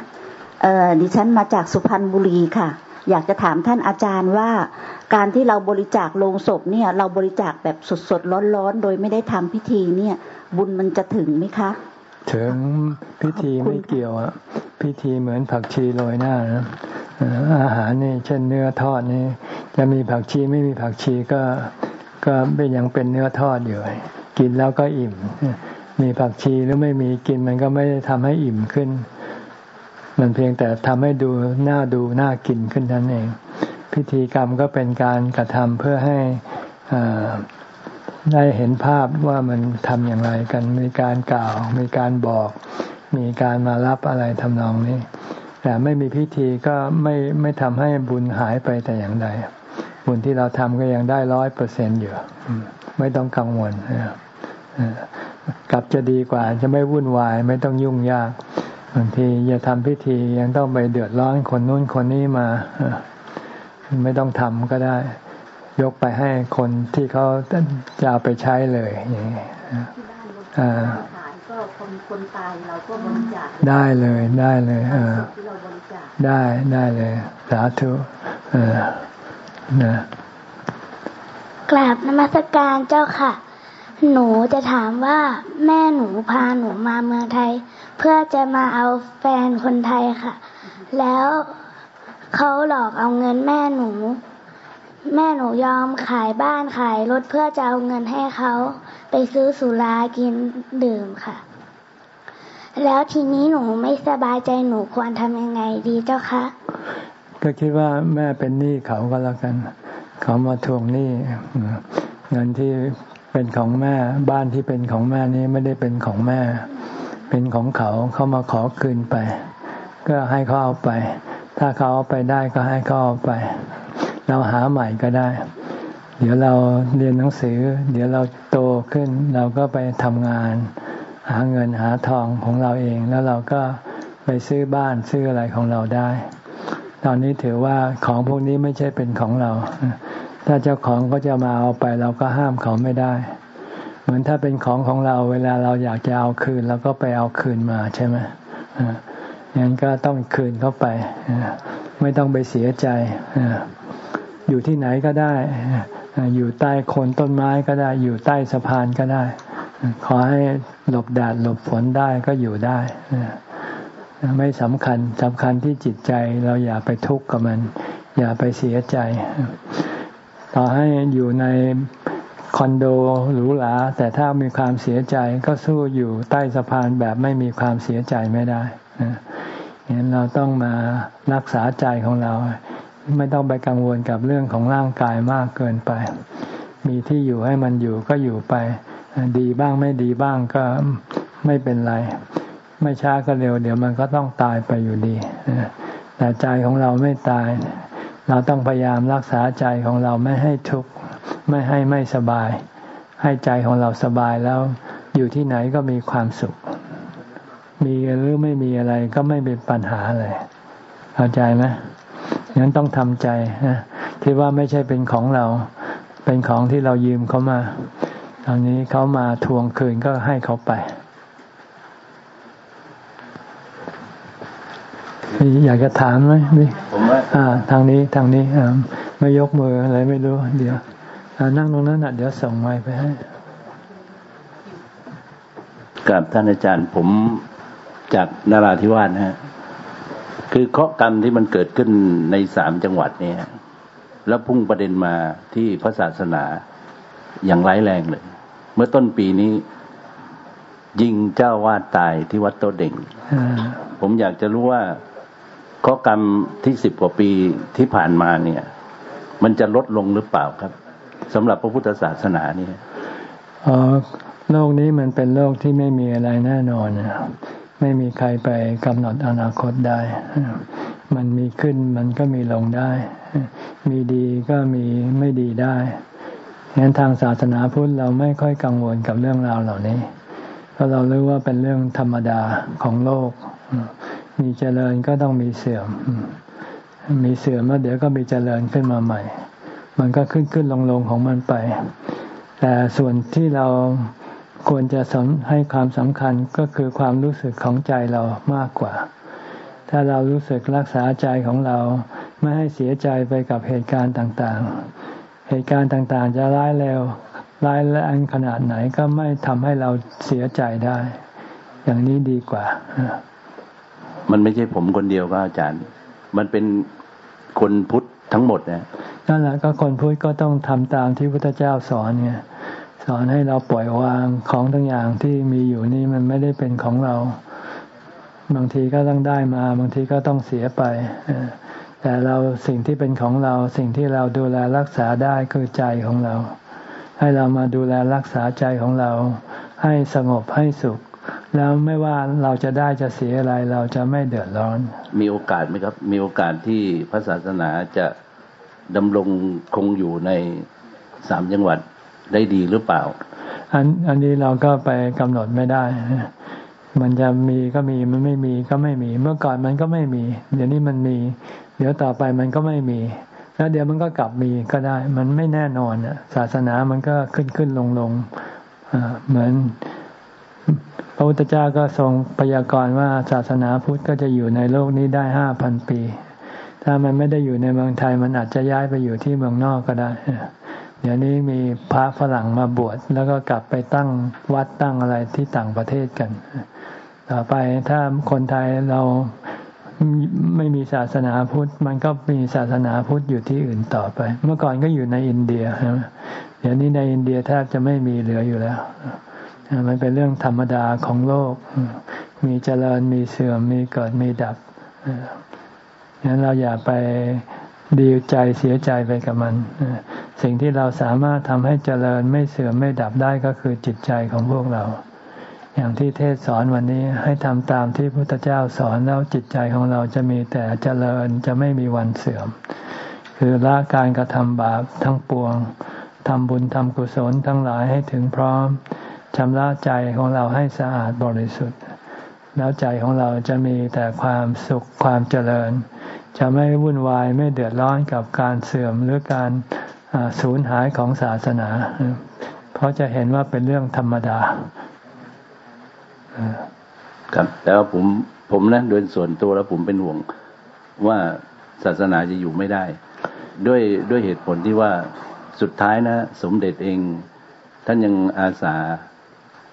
เออดิฉันมาจากสุพรรณบุรีค่ะ อยากจะถามท่านอาจารย์ว่า การที่เราบริจาคโลงศพเนี่ย เราบริจาคแบบสดๆร้อนๆโดยไม่ได้ทำพิธีเนี่ย บุญมันจะถึงไหมคะ ถึงพิธีไม่เกี่ยวอะพิธีเหมือนผักชีโรยหน้านะอาหารนี่เช่นเนื้อทอดนี่จะมีผักชีไม่มีผักชีก็ก็เป็นยังเป็นเนื้อทอดอยู่กินแล้วก็อิ่ม มีผักชีหรือไม่มีกินมันก็ไม่ได้ทำให้อิ่มขึ้น มันเพียงแต่ทำให้ดูน่าดูน่ากินขึ้นนั่นเอง พิธีกรรมก็เป็นการกระทำเพื่อให้ได้เห็นภาพว่ามันทำอย่างไรกัน มีการกล่าว มีการบอก มีการมารับอะไรทำนองนี้ แต่ไม่มีพิธีก็ไม่ไม่ทำให้บุญหายไปแต่อย่างใด บุญที่เราทำก็ยังได้ร้อยเปอร์เซ็นต์อยู่ ไม่ต้องกังวล กลับจะดีกว่าจะไม่วุ่นวายไม่ต้องยุ่งยากบางทีอย่าทำพิธียังต้องไปเดือดร้อนคนนู้นคนนี้มา ไม่ต้องทำก็ได้ ยกไปให้คนที่เขาจะเอาไปใช้เลยอย่างนี้อ่าได้เลยได้เลยเออได้ได้เลย สาธุเออนะกราบนมัสการเจ้าค่ะ หนูจะถามว่าแม่หนูพาหนูมาเมืองไทย เพื่อจะมาเอาแฟนคนไทยค่ะ แล้วเขาหลอกเอาเงินแม่หนู แม่หนูยอมขายบ้านขายรถเพื่อจะเอาเงินให้เขาไปซื้อสุรากินดื่มค่ะ แล้วทีนี้หนูไม่สบายใจหนูควรทำยังไงดีเจ้าคะก็คิดว่าแม่เป็นหนี้เขาก็แล้วกัน เขามาทวงหนี้เงินที่ เป็นของแม่บ้านที่เป็นของแม่นี้ไม่ได้เป็นของแม่ เป็นของเขาเขามาขอคืนไป ก็ให้เขาเอาไป ถ้าเขาเอาไปได้ก็ให้เขาเอาไป เราหาใหม่ก็ได้ เดี๋ยวเราเรียนหนังสือ เดี๋ยวเราโตขึ้น เราก็ไปทำงาน หาเงินหาทองของเราเอง แล้วเราก็ไปซื้อบ้านซื้ออะไรของเราได้ ตอนนี้ถือว่าของพวกนี้ไม่ใช่เป็นของเรา ถ้าเจ้าของก็จะมาเอาไปเราก็ห้ามเขาไม่ได้ เหมือนถ้าเป็นของของเราเวลาเราอยากจะเอาคืนเราก็ไปเอาคืนมาใช่ไหมอย่างนั้นก็ต้องคืนเข้าไป ไม่ต้องไปเสียใจ อยู่ที่ไหนก็ได้ อยู่ใต้โคนต้นไม้ก็ได้ อยู่ใต้สะพานก็ได้ ขอให้หลบแดดหลบฝนได้ก็อยู่ได้ ไม่สำคัญสำคัญที่จิตใจเราอย่าไปทุกข์กับมัน อย่าไปเสียใจ ต่อให้อยู่ในคอนโดหรูหราแต่ถ้ามีความเสียใจก็สู้อยู่ใต้สะพานแบบไม่มีความเสียใจไม่ได้เห็นเราต้องมารักษาใจของเรา ไม่ต้องไปกังวลกับเรื่องของร่างกายมากเกินไป มีที่อยู่ให้มันอยู่ก็อยู่ไป ดีบ้างไม่ดีบ้างก็ไม่เป็นไร ไม่ช้าก็เร็ว เดี๋ยวมันก็ต้องตายไปอยู่ดีแต่ใจของเราไม่ตาย เราต้องพยายามรักษาใจของเราไม่ให้ทุกข์ไม่ให้ไม่สบาย ให้ใจของเราสบายแล้วอยู่ที่ไหนก็มีความสุข มีหรือไม่มีอะไรก็ไม่เป็นปัญหาเลยเข้าใจไหมงั้นต้องทำใจนะที่ว่าไม่ใช่เป็นของเรา เป็นของที่เรายืมเขามา ตอนนี้เขามาทวงคืนก็ให้เขาไป อยากจะถามไหมนี่ผมว่าอ่า ทางนี้ทางนี้อ่าไม่ยกมืออะไรไม่รู้ เดี๋ยวนั่งตรงนั้นอะเดี๋ยวส่งไม้ไปให้กับท่านอาจารย์ผมจากนาราธิวาสนะฮะคือเคราะกรรมที่มันเกิดขึ้นในสามจังหวัดเนี่ยแล้วพุ่งประเด็นมาที่พระศาสนาอย่างร้ายแรงเลย เมื่อต้นปีนี้ ยิงเจ้าวาดตายที่วัดโตเด่ง ผมอยากจะรู้ว่า ข้อกรรมที่สิบกว่าปีที่ผ่านมาเนี่ย มันจะลดลงหรือเปล่าครับสำหรับพระพุทธศาสนาเนี่อ๋อโลกนี้มันเป็นโลกที่ไม่มีอะไรแน่นอนไม่มีใครไปกำหนดอนาคตได้ มันมีขึ้นมันก็มีลงได้ มีดีก็มีไม่ดีได้งั้นทางศาสนาพุทธเราไม่ค่อยกังวลกับเรื่องราวเหล่านี้ เพราะเรารู้ว่าเป็นเรื่องธรรมดาของโลก มีเจริญก็ต้องมีเสื่อม มีเสื่อมแล้วเดี๋ยวก็มีเจริญขึ้นมาใหม่ มันก็ขึ้นขึ้นลงลงของมันไป แต่ส่วนที่เราควรจะสนให้ความสำคัญก็คือความรู้สึกของใจเรามากกว่า ถ้าเรารู้สึกรักษาใจของเราไม่ให้เสียใจไปกับเหตุการณ์ต่างๆ เหตุการณ์ต่างๆ จะร้ายเร็วร้ายแรงขนาดไหนก็ไม่ทำให้เราเสียใจได้ อย่างนี้ดีกว่า มันไม่ใช่ผมคนเดียวก็อาจารย์ มันเป็นคนพุทธทั้งหมดนะนั่นแหละก็คนพุทธก็ต้องทำตามที่พระเจ้าสอนเนี่ยสอนให้เราปล่อยวางของทั้งอย่างที่มีอยู่นี่มันไม่ได้เป็นของเรา บางทีก็ต้องได้มา บางทีก็ต้องเสียไปแต่เราสิ่งที่เป็นของเราสิ่งที่เราดูแลรักษาได้คือใจของเรา ให้เรามาดูแลรักษาใจของเรา ให้สงบให้สุข แล้วไม่ว่าเราจะได้จะเสียอะไรเราจะไม่เดือดร้อน มีโอกาสไหมครับ มีโอกาสที่พระศาสนาจะดำรงคงอยู่ในสามจังหวัดได้ดีหรือเปล่า อันอันนี้เราก็ไปกำหนดไม่ได้ มันจะมีก็มีมันไม่มีก็ไม่มี เมื่อก่อนมันก็ไม่มี เดี๋ยวนี้มันมี เดี๋ยวต่อไปมันก็ไม่มี แล้วเดี๋ยวมันก็กลับมีก็ได้ มันไม่แน่นอนศาสนามันก็ขึ้นขึ้นลงลงเหมือนพ ระพุทธเจ้าก็ทรงพยากรณ์ว่าศาสนาพุทธก็จะอยู่ในโลกนี้ได้ห้าพันปี ถ้ามันไม่ได้อยู่ในเมืองไทยมันอาจจะย้ายไปอยู่ที่เมืองนอกก็ได้ เดี๋ยวนี้มีพระฝรั่งมาบวชแล้วก็กลับไปตั้งวัดตั้งอะไรที่ต่างประเทศกัน ต่อไปถ้าคนไทยเราไม่มีศาสนาพุทธ มันก็มีศาสนาพุทธอยู่ที่อื่นต่อไป เมื่อก่อนก็อยู่ในอินเดีย เดี๋ยวนี้ในอินเดียแทบจะไม่มีเหลืออยู่แล้ว มันเป็นเรื่องธรรมดาของโลก มีเจริญมีเสื่อมมีเกิดมีดับงั้นเราอย่าไปดีใจเสียใจไปกับมัน สิ่งที่เราสามารถทำให้เจริญไม่เสื่อมไม่ดับได้ก็คือจิตใจของพวกเรา อย่างที่เทศสอนวันนี้ให้ทำตามที่พุทธเจ้าสอนแล้วจิตใจของเราจะมีแต่เจริญจะไม่มีวันเสื่อม คือละการกระทำบาปทั้งปวงทำบุญทำกุศลทั้งหลายให้ถึงพร้อม ชำระใจของเราให้สะอาดบริสุทธิ์ แล้วใจของเราจะมีแต่ความสุขความเจริญ จะไม่วุ่นวายไม่เดือดร้อนกับการเสื่อมหรือการสูญหายของศาสนา เพราะจะเห็นว่าเป็นเรื่องธรรมดา ครับแต่ว่าผมผมนะโดยส่วนตัวแล้วผมเป็นห่วงว่าศาสนาจะอยู่ไม่ได้ ด้วยด้วยเหตุผลที่ว่าสุดท้ายนะ สมเด็จเอง ท่านยังอาสา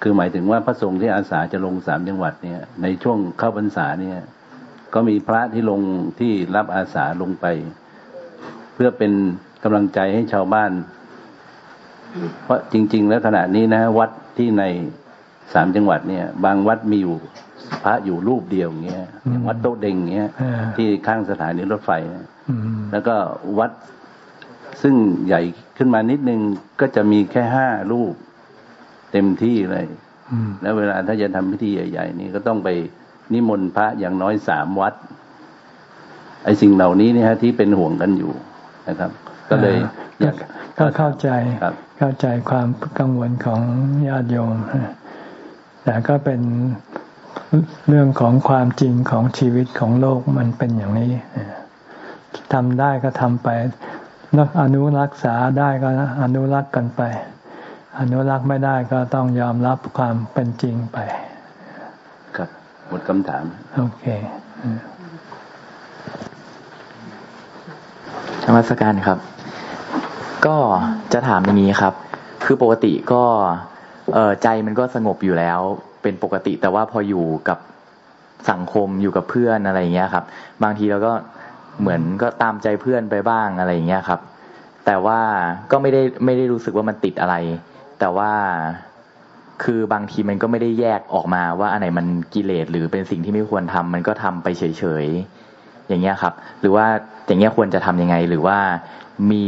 คือหมายถึงว่าพระสงฆ์ที่อาสาจะลงสามจังหวัดเนี่ย ในช่วงเข้าพรรษาเนี่ย ก็มีพระที่ลงที่รับอาสาลงไป เพื่อเป็นกำลังใจให้ชาวบ้าน เพราะจริง ๆ แล้วขณะนี้นะ วัดที่ในสามจังหวัดเนี่ย บางวัดมีอยู่พระอยู่รูปเดียวเงี้ยอย่างวัดโตเด้งเงี้ยที่ข้างสถานีรถไฟแล้วก็วัดซึ่งใหญ่ขึ้นมานิดนึงก็จะมีแค่ห้ารูป เต็มที่เลยแล้วเวลาถ้าจะทำพิธีใหญ่ ๆ นี่ก็ต้องไปนิมนต์พระอย่างน้อยสามวัด ไอ้สิ่งเหล่านี้เนี่ยฮะที่เป็นห่วงกันอยู่นะครับ ก็เลยอยากก็เข้าใจเข้าใจความกังวลของญาติโยมแต่ก็เป็นเรื่องของความจริงของชีวิตของโลกมันเป็นอย่างนี้ทำได้ก็ทำไปรักอนุรักษาได้ก็อนุรักษ์กันไป อนุรักษ์ไม่ได้ก็ต้องยอมรับความเป็นจริงไป ครับหมดคำถาม โอเคธรรมสการครับ ก็จะถามอย่างนี้ครับ คือปกติก็เออใจมันก็สงบอยู่แล้ว เป็นปกติแต่ว่าพออยู่กับสังคมอยู่กับเพื่อนอะไรเงี้ยครับ บางทีเราก็เหมือนก็ตามใจเพื่อนไปบ้างอะไรอย่างเงี้ยครับ แต่ว่าก็ไม่ได้ไม่ได้รู้สึกว่ามันติดอะไร แต่ว่าคือบางทีมันก็ไม่ได้แยกออกมาว่าอันไหนมันกิเลสหรือเป็นสิ่งที่ไม่ควรทำมันก็ทำไปเฉยๆอย่างเงี้ยครับ หรือว่าอย่างเงี้ยควรจะทํำยังไง หรือว่ามี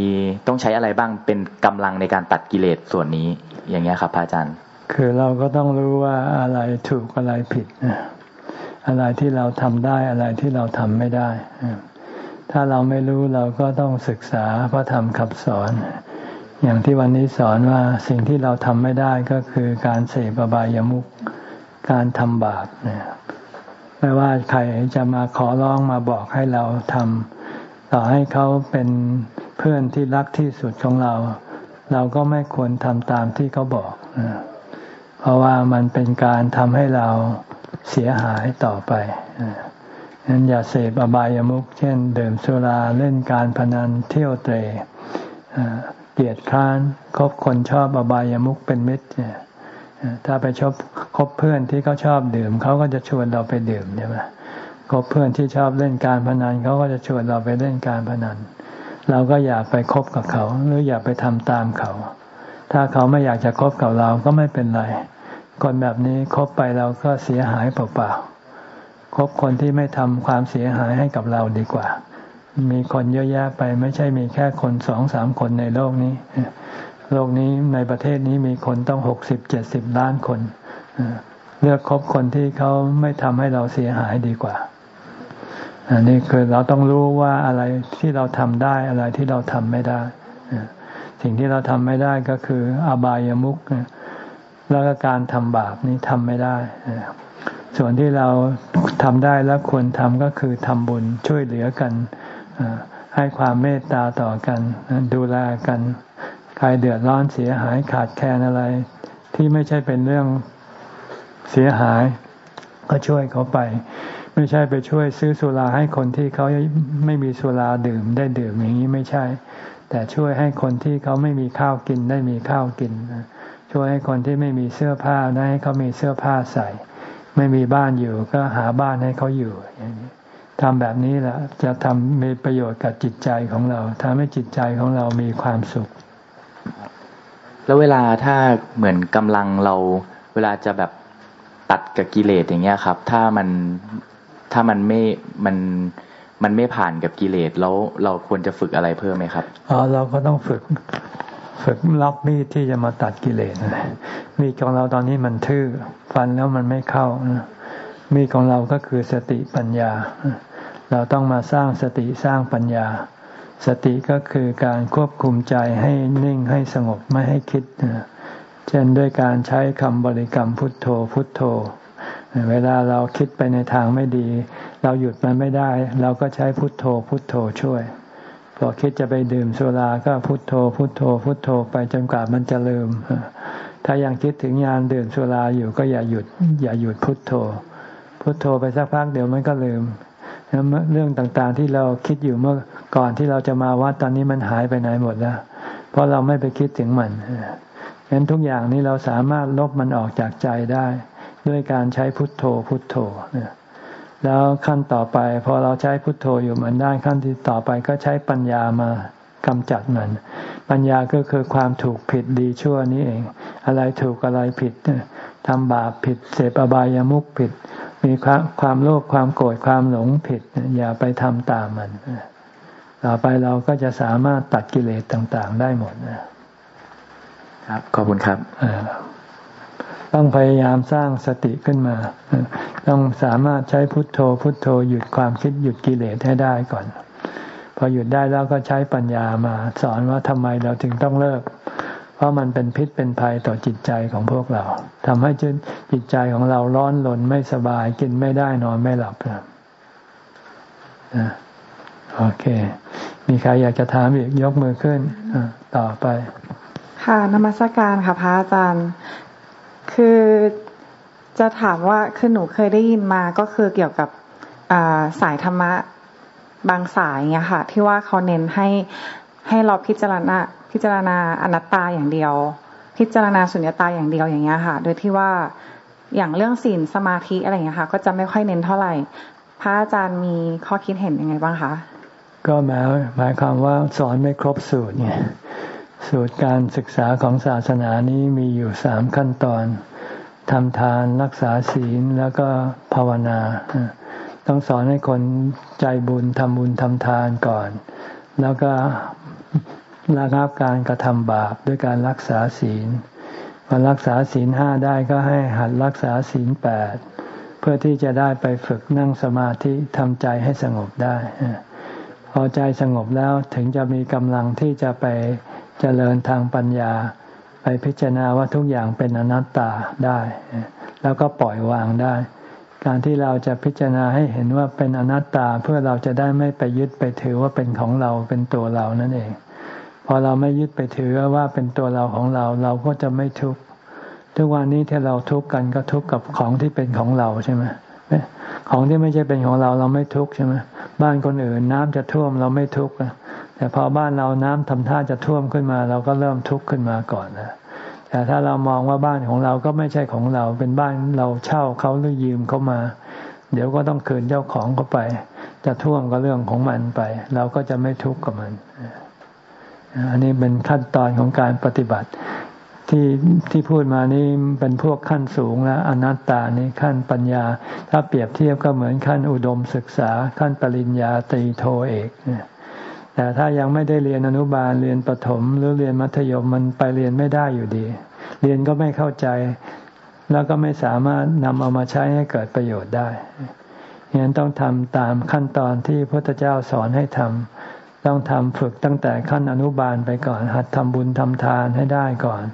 ต้องใช้อะไรบ้างเป็นกำลังในการตัดกิเลสส่วนนี้อย่างเงี้ยครับพระอาจารย์ คือเราก็ต้องรู้ว่าอะไรถูกอะไรผิดอะไรที่เราทำได้อะไรที่เราทำไม่ได้ถ้าเราไม่รู้เราก็ต้องศึกษาพระธรรมคำสอน อย่างที่วันนี้สอนว่าสิ่งที่เราทำไม่ได้ก็คือการเสพบายามุขการทำบาปเนี่ยไม่ว่าใครจะมาขอร้องมาบอกให้เราทำต่อให้เขาเป็นเพื่อนที่รักที่สุดของเรา เราก็ไม่ควรทำตามที่เขาบอก เพราะว่ามันเป็นการทำให้เราเสียหายต่อไปนั้นอย่าเสพอบายามุขเช่น เดื่มสุราเล่นการพนันเที่ยวเตะ เกียดค้านคบคนชอบอบายามุขเป็นมิตรเนี่ยถ้าไปชอบคบเพื่อนที่เขาชอบดื่มเขาก็จะชวนเราไปดื่มใช่ไหมคบเพื่อนที่ชอบเล่นการพนันเขาก็จะชวนเราไปเล่นการพนัน เราก็อย่าไปคบกับเขาหรืออย่าไปทำตามเขา ถ้าเขาไม่อยากจะคบกับเราก็ไม่เป็นไร คนแบบนี้คบไปเราก็เสียหายเปล่าๆคบคนที่ไม่ทำความเสียหายให้กับเราดีกว่า มีคนเยอะแยะไป ไม่ใช่มีแค่คนสองสามคนในโลกนี้ โลกนี้ในประเทศนี้มีคนต้องหกสิบเจ็ดสิบล้านคนเลือกคบคนที่เขาไม่ทำให้เราเสียหายดีกว่าอันนี้คือเราต้องรู้ว่าอะไรที่เราทำได้อะไรที่เราทำไม่ได้ สิ่งที่เราทำไม่ได้ก็คืออบายามุขแล้วก็การทำบาปนี้ทำไม่ได้ ส่วนที่เราทำได้และควรทำก็คือทำบุญช่วยเหลือกัน ให้ความเมตตาต่อกัน ดูแลกัน ใครเดือดร้อนเสียหายขาดแคลนอะไร ที่ไม่ใช่เป็นเรื่องเสียหาย ก็ช่วยเขาไป ไม่ใช่ไปช่วยซื้อสุราให้คนที่เขาไม่มีสุราดื่มได้ดื่มอย่างนี้ไม่ใช่ แต่ช่วยให้คนที่เขาไม่มีข้าวกินได้มีข้าวกิน ช่วยให้คนที่ไม่มีเสื้อผ้าได้ให้เขามีเสื้อผ้าใส่ ไม่มีบ้านอยู่ก็หาบ้านให้เขาอยู่อย่างนี้ ททำแบบนี้แหละจะทำมีประโยชน์กับจิตใจของเราทำให้จิตใจของเรามีความสุข แล้วเวลาถ้าเหมือนกำลังเรา เวลาจะแบบตัดกับกิเลสอย่างเงี้ยครับ ถ้ามันถ้ามันไม่มันมันไม่ผ่านกับกิเลสแล้วเราควรจะฝึกอะไรเพิ่มไหมครับอ๋อเราก็ต้องฝึกฝึกรับมีดที่จะมาตัดกิเลสมีดของเราตอนนี้มันทื่อฟันแล้วมันไม่เข้ามีดของเราก็คือสติปัญญา เราต้องมาสร้างสติสร้างปัญญา สติก็คือการควบคุมใจให้นิ่งให้สงบไม่ให้คิด เช่นด้วยการใช้คำบริกรรมพุทโธพุทโธ เวลาเราคิดไปในทางไม่ดี เราหยุดมันไม่ได้ เราก็ใช้พุทโธพุทโธช่วย พอคิดจะไปดื่มสุราก็พุทโธพุทโธ พุทโธไปจนกว่ามันจะลืม ถ้ายังคิดถึงงานดื่มสุราอยู่ก็อย่าหยุด อย่าหยุดพุทโธ พุทโธไปสักพักเดี๋ยวมันก็ลืม เรื่องต่างๆที่เราคิดอยู่เมื่อก่อนที่เราจะมาวัดตอนนี้มันหายไปไหนหมดแล้ว เพราะเราไม่ไปคิดถึงมันฉะนั้นทุกอย่างนี้เราสามารถลบมันออกจากใจได้ ด้วยการใช้พุทโธพุทโธแล้วขั้นต่อไปพอเราใช้พุทโธอยู่มันได้ขั้นที่ต่อไปก็ใช้ปัญญามากำจัดมัน ปัญญาก็คือความถูกผิดดีชั่วนี้เอง อะไรถูกอะไรผิดทำบาปผิดเสพอบายามุขผิด มีความความโลภความโกรธความหลงผิด อย่าไปทำตามมันต่อไปเราก็จะสามารถตัดกิเลสต่างๆได้หมดครับขอบคุณครับต้องพยายามสร้างสติขึ้นมา ต้องสามารถใช้พุทโธ พุทโธหยุดความคิดหยุดกิเลสให้ได้ก่อน พอหยุดได้แล้วก็ใช้ปัญญามา สอนว่าทำไมเราถึงต้องเลิก เพราะมันเป็นพิษเป็นภัยต่อจิตใจของพวกเราทำให้จิตใจของเราร้อนหลนไม่สบายกินไม่ได้นอนไม่หลับนะโอเค มีใครอยากจะถามอีกยกมือขึ้นต่อไป ค่ะนมัสการค่ะพระอาจารย์คือจะถามว่าคือหนูเคยได้ยินมาก็คือเกี่ยวกับสายธรรมะบางสายเงี้ยค่ะ ที่ว่าเขาเน้นให้ให้เราพิจารณา พิจารณาอนัตตาอย่างเดียว พิจารณาสุญญตาอย่างเดียวอย่างเงี้ยค่ะ โดยที่ว่าอย่างเรื่องศีลสมาธิอะไรเงี้ยค่ะ ก็จะไม่ค่อยเน้นเท่าไหร่ พระอาจารย์มีข้อคิดเห็นยังไงบ้างคะก็หมายหมายความว่าสอนไม่ครบสูตรเนี่ยสูตรการศึกษาของศาสนานี้มีอยู่สามขั้นตอนทำทานรักษาศีลแล้วก็ภาวนา ต้องสอนให้คนใจบุญทำบุญทำทานก่อน แล้วก็ ระงับการกระทำบาปด้วยการรักษาศีลพอรักษาศีลห้าได้ก็ให้หัดรักษาศีลแปดเพื่อที่จะได้ไปฝึกนั่งสมาธิทำใจให้สงบได้ พอใจสงบแล้วถึงจะมีกำลังที่จะไปเจริญทางปัญญา ไปพิจารณาว่าทุกอย่างเป็นอนัตตาได้ แล้วก็ปล่อยวางได้ การที่เราจะพิจารณาให้เห็นว่าเป็นอนัตตาเพื่อเราจะได้ไม่ไปยึดไปถือว่าเป็นของเราเป็นตัวเรานั่นเอง อเราไม่ยึดไปถือว่าเป็นตัวเราของเรา เราก็จะไม่ทุกข์ทุกวันนี้ที่เราทุกข์กันก็ทุกข์กับของที่เป็นของเราใช่ไหมของที่ไม่ใช่เป็นของเราเราไม่ทุกข์ใช่ไหมบ้านคนอื่นน้ำจะท่วมเราไม่ทุกข์แต่พอบ้านเราน้ำทำท่าจะท่วมขึ้นมา เราก็เริ่มทุกข์ขึ้นมาก่อนนะแต่ถ้าเรามองว่าบ้านของเราก็ไม่ใช่ของเรา เป็นบ้านเราเช่าเขาหรือยืมเขามา เดี๋ยวก็ต้องคืนเจ้าของเขาไป จะท่วมก็เรื่องของมันไป เราก็จะไม่ทุกข์กับมัน อันนี้เป็นขั้นตอนของการปฏิบัติ ที่ที่พูดมานี่เป็นพวกขั้นสูงแล้วอนัตตานี่ขั้นปัญญา ถ้าเปรียบเทียบก็เหมือนขั้นอุดมศึกษา ขั้นปริญญาตรีโทเอกเนี่ยแต่ถ้ายังไม่ได้เรียนอนุบาลเรียนประถม หรือเรียนมัธยมมันไปเรียนไม่ได้อยู่ดี เรียนก็ไม่เข้าใจ แล้วก็ไม่สามารถนำเอามาใช้ให้เกิดประโยชน์ได้ฉะนั้นต้องทำตามขั้นตอนที่พระพุทธเจ้าสอนให้ทำ ต้องทำฝึกตั้งแต่ขั้นอนุบาลไปก่อน หัดทำบุญทำทานให้ได้ก่อน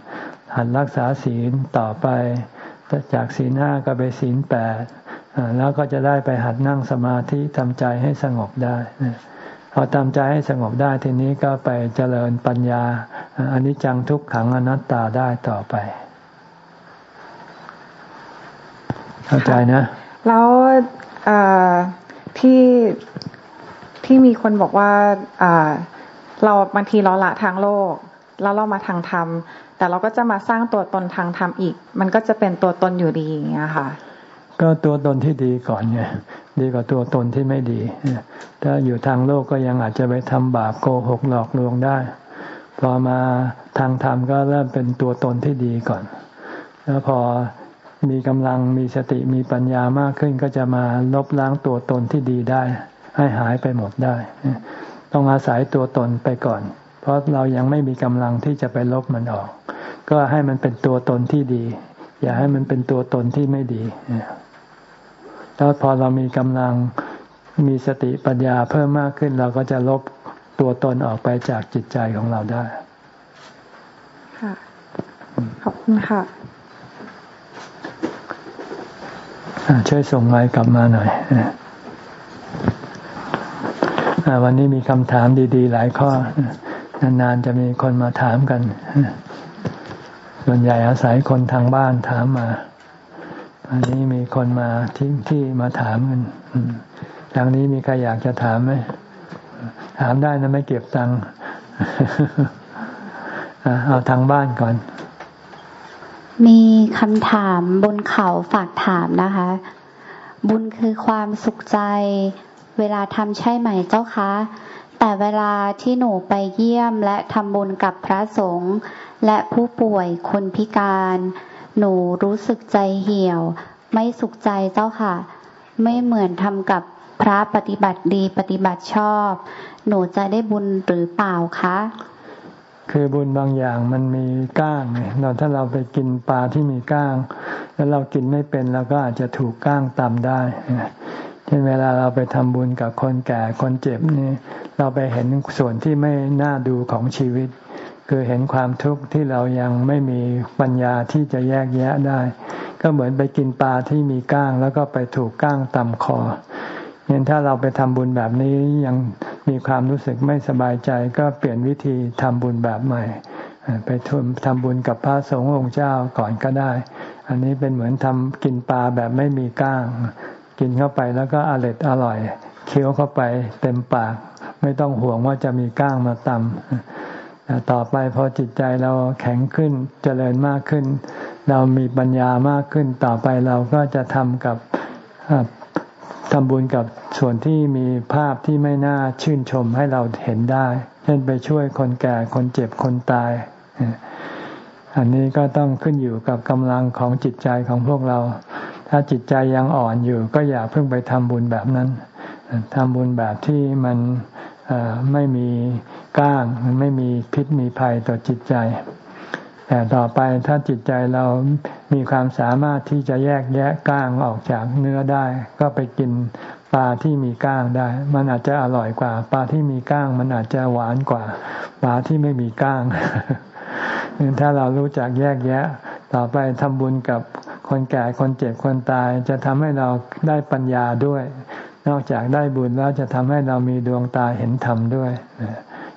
หัดรักษาศีลต่อไป จากศีลห้าก็ไปศีลแปดแล้วก็จะได้ไปหัดนั่งสมาธิทำใจให้สงบได้พอทำใจให้สงบได้ทีนี้ก็ไปเจริญปัญญาอันนี้จังทุกขังอนัตตาได้ต่อไป เข้าใจนะ แล้วที่ ที่มีคนบอกว่าเราบางทีเราละทางโลก แล้วเรามาทางธรรม แต่เราก็จะมาสร้างตัวตนทางธรรมอีก มันก็จะเป็นตัวตนอยู่ดีอย่างเงี้ยค่ะ ก็ตัวตนที่ดีก่อนไงดีกว่าตัวตนที่ไม่ดี ถ้าอยู่ทางโลกก็ยังอาจจะไปทำบาปโกหกหลอกลวงได้ พอมาทางธรรมก็เริ่มเป็นตัวตนที่ดีก่อน แล้วพอมีกำลังมีสติมีปัญญามากขึ้นก็จะมาลบล้างตัวตนที่ดีได้ ให้หายไปหมดได้ ต้องอาศัยตัวตนไปก่อน เพราะเรายังไม่มีกำลังที่จะไปลบมันออก ก็ให้มันเป็นตัวตนที่ดี อย่าให้มันเป็นตัวตนที่ไม่ดีแล้วพอเรามีกำลังมีสติปัญญาเพิ่มมากขึ้น เราก็จะลบตัวตนออกไปจากจิตใจของเราได้ ค่ะ ขอบคุณค่ะช่วยส่งไลน์กลับมาหน่อย วันนี้มีคำถามดี ๆ หลายข้อ นาน ๆ จะมีคนมาถามกัน ส่วนใหญ่อาศัยคนทางบ้านถามมา อันนี้มีคนมาที่ที่มาถามกันทางนี้มีใครอยากจะถามไหม ถามได้นะไม่เก็บตังค์เอาทางบ้านก่อน มีคำถามบนเขาฝากถามนะคะ บุญคือความสุขใจ เวลาทำใช่ไหมเจ้าคะ แต่เวลาที่หนูไปเยี่ยมและทำบุญกับพระสงฆ์และผู้ป่วยคนพิการ หนูรู้สึกใจเหี่ยว ไม่สุขใจเจ้าค่ะ ไม่เหมือนทำกับพระปฏิบัติดีปฏิบัติชอบ หนูจะได้บุญหรือเปล่าคะ คือบุญบางอย่างมันมีก้างเราถ้าเราไปกินปลาที่มีก้าง แล้วเรากินไม่เป็นเราก็อาจจะถูกก้างตำได้ เช่นเวลาเราไปทำบุญกับคนแก่คนเจ็บนี่เราไปเห็นส่วนที่ไม่น่าดูของชีวิต คือเห็นความทุกข์ที่เรายังไม่มีปัญญาที่จะแยกแยะได้ ก็เหมือนไปกินปลาที่มีก้าง แล้วก็ไปถูกก้างตำคอเห็นถ้าเราไปทำบุญแบบนี้ยังมีความรู้สึกไม่สบายใจก็เปลี่ยนวิธีทำบุญแบบใหม่ ไปทำทำบุญกับพระสงฆ์องค์เจ้าก่อนก็ได้ อันนี้เป็นเหมือนทำกินปลาแบบไม่มีก้าง กินเข้าไปแล้วก็อร่อยอร่อยเคี้ยวเข้าไปเต็มปาก ไม่ต้องห่วงว่าจะมีก้างมาตำต่อไปพอจิตใจเราแข็งขึ้นเจริญมากขึ้น เรามีปัญญามากขึ้น ต่อไปเราก็จะทำกับทำบุญกับส่วนที่มีภาพที่ไม่น่าชื่นชมให้เราเห็นได้ เช่นไปช่วยคนแก่คนเจ็บคนตาย อันนี้ก็ต้องขึ้นอยู่กับกำลังของจิตใจของพวกเรา ถ้าจิตใจยังอ่อนอยู่ ก็อย่าเพิ่งไปทำบุญแบบนั้นทำบุญแบบที่มันไม่มีก้างมันไม่มีพิษมีภัยต่อจิตใจ แต่ต่อไปถ้าจิตใจเรามีความสามารถที่จะแยกแยะก้างออกจากเนื้อได้ ก็ไปกินปลาที่มีก้างได้ มันอาจจะอร่อยกว่า ปลาที่มีก้าง มันอาจจะหวานกว่า ปลาที่ไม่มีก้างถ้าเรารู้จักแยกแยะ ต่อไปทำบุญกับคนแก่คนเจ็บคนตาย จะทำให้เราได้ปัญญาด้วย นอกจากได้บุญแล้วจะทำให้เรามีดวงตาเห็นธรรมด้วย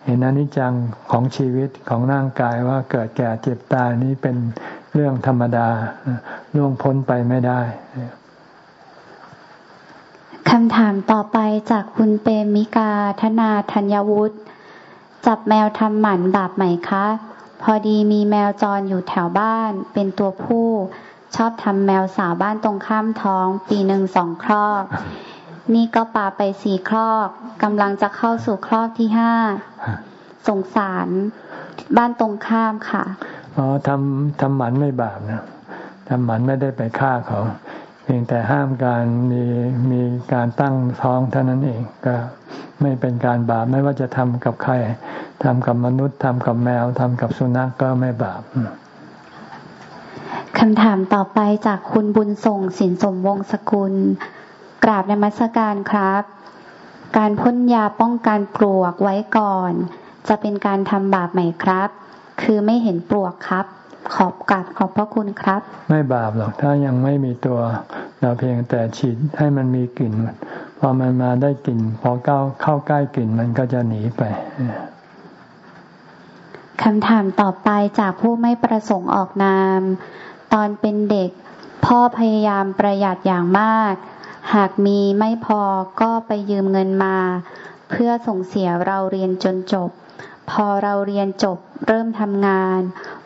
เห็นอนิจจังของชีวิตของร่างกายว่าเกิดแก่เจ็บตายนี้เป็นเรื่องธรรมดาล่วงพ้นไปไม่ได้คำถามต่อไปจากคุณเปมิกาธนาธัญวุฒิจับแมวทำหมันบาปไหมคะ พอดีมีแมวจรอยู่แถวบ้าน เป็นตัวผู้ ชอบทำแมวสาวบ้านตรงข้ามท้อง ปีหนึ่งสองครอบ นี่ก็ปาไปสี่ครอบกำลังจะเข้าสู่ครอบที่ห้าสงสารบ้านตรงข้ามค่ะอ๋อทำทำหมันไม่บาปนะทำหมันไม่ได้ไปฆ่าเขา พียงแต่ห้ามการมีมีการตั้งท้องเท่านั้นเองก็ไม่เป็นการบาปไม่ว่าจะทำกับใครทำกับมนุษย์ทำกับแมวทำกับสุนัขกก็ไม่บาปคำถามต่อไปจากคุณบุญส่งสินสมวงศกุล กราบในมัสการครับ การพ่นยาป้องกันปลวกไว้ก่อน จะเป็นการทำบาปไหมครับ คือไม่เห็นปลวกครับ ขอบกราบขอบพระคุณครับ ไม่บาปหรอกถ้ายังไม่มีตัว เราเพียงแต่ฉีดให้มันมีกลิ่นพอมันมาได้กลิ่นพอเข้าเข้าใกล้กลิ่นมันก็จะหนีไปคำถามต่อไปจากผู้ไม่ประสงค์ออกนาม ตอนเป็นเด็ก พ่อพยายามประหยัดอย่างมาก หากมีไม่พอก็ไปยืมเงินมา เพื่อส่งเสียเราเรียนจนจบ พอเราเรียนจบเริ่มทำงาน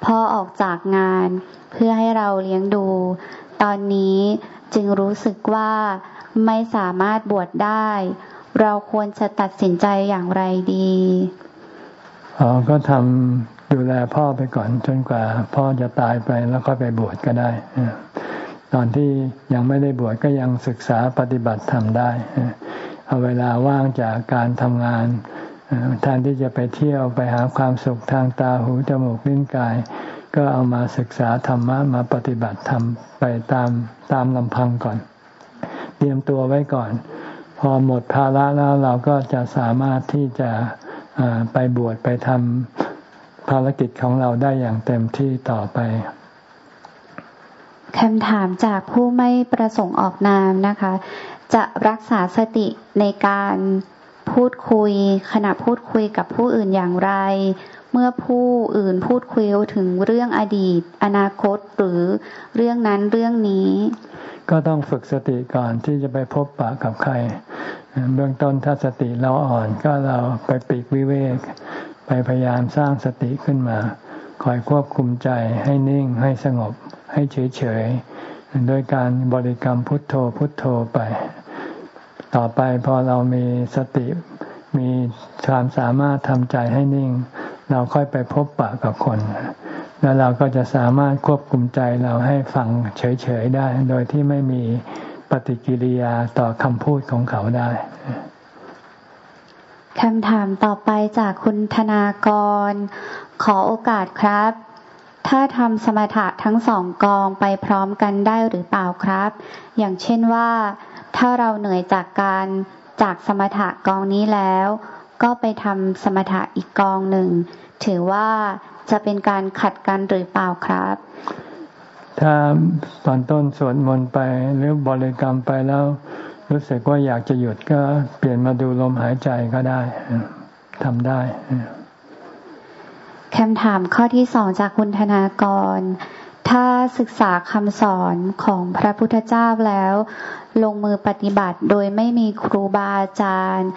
พ่อออกจากงาน เพื่อให้เราเลี้ยงดู ตอนนี้จึงรู้สึกว่าไม่สามารถบวชได้ เราควรจะตัดสินใจอย่างไรดีอ๋อก็ทำดูแลพ่อไปก่อนจนกว่า พ่อจะตายไปแล้วก็ไปบวชก็ได้ ตอนที่ยังไม่ได้บวชก็ยังศึกษาปฏิบัติทำได้ เอาเวลาว่างจากการทำงาน แทนที่จะไปเที่ยวไปหาความสุขทางตาหูจมูกลิ้นกาย ก็เอามาศึกษาธรรมะมาปฏิบัติธรรมไปตามตามลำพังก่อน เตรียมตัวไว้ก่อน พอหมดภาระแล้วเราก็จะสามารถที่จะไปบวชไปทำภารกิจของเราได้อย่างเต็มที่ต่อไปคำถามจากผู้ไม่ประสงค์ออกนามนะคะ จะรักษาสติในการ พูดคุย ขณะพูดคุยกับผู้อื่นอย่างไร เมื่อผู้อื่นพูดคุยถึงเรื่องอดีต อนาคตหรือเรื่องนั้นเรื่องนี้ ก็ต้องฝึกสติก่อนที่จะไปพบปะกับใคร เบื้องต้นถ้าสติเราอ่อนก็เราไปปีกวิเวก ไปพยายามสร้างสติขึ้นมา คอยควบคุมใจให้นิ่งให้สงบให้เฉยๆโดยการบริกรรมพุทโธพุทโธไป ต่อไปพอเรามีสติมีความสามารถทำใจให้นิ่ง เราค่อยไปพบปะกับคน แล้วเราก็จะสามารถควบคุมใจเราให้ฟังเฉยๆได้ โดยที่ไม่มีปฏิกิริยาต่อคำพูดของเขาได้คำถามต่อไปจากคุณธนากร ขอโอกาสครับ ถ้าทำสมถะทั้งสองกองไปพร้อมกันได้หรือเปล่าครับ อย่างเช่นว่า ถ้าเราเหนื่อยจากการจากสมถะกองนี้แล้ว ก็ไปทำสมถะอีกกองหนึ่ง ถือว่าจะเป็นการขัดกันหรือเปล่าครับ ถ้าตอนต้นสวดมนต์ไปหรือบริกรรมไปแล้ว รู้สึกว่าอยากจะหยุดก็เปลี่ยนมาดูลมหายใจก็ได้ทำได้คำถามข้อที่สองจากคุณธนากร ถ้าศึกษาคำสอนของพระพุทธเจ้าแล้ว ลงมือปฏิบัติโดยไม่มีครูบาอาจารย์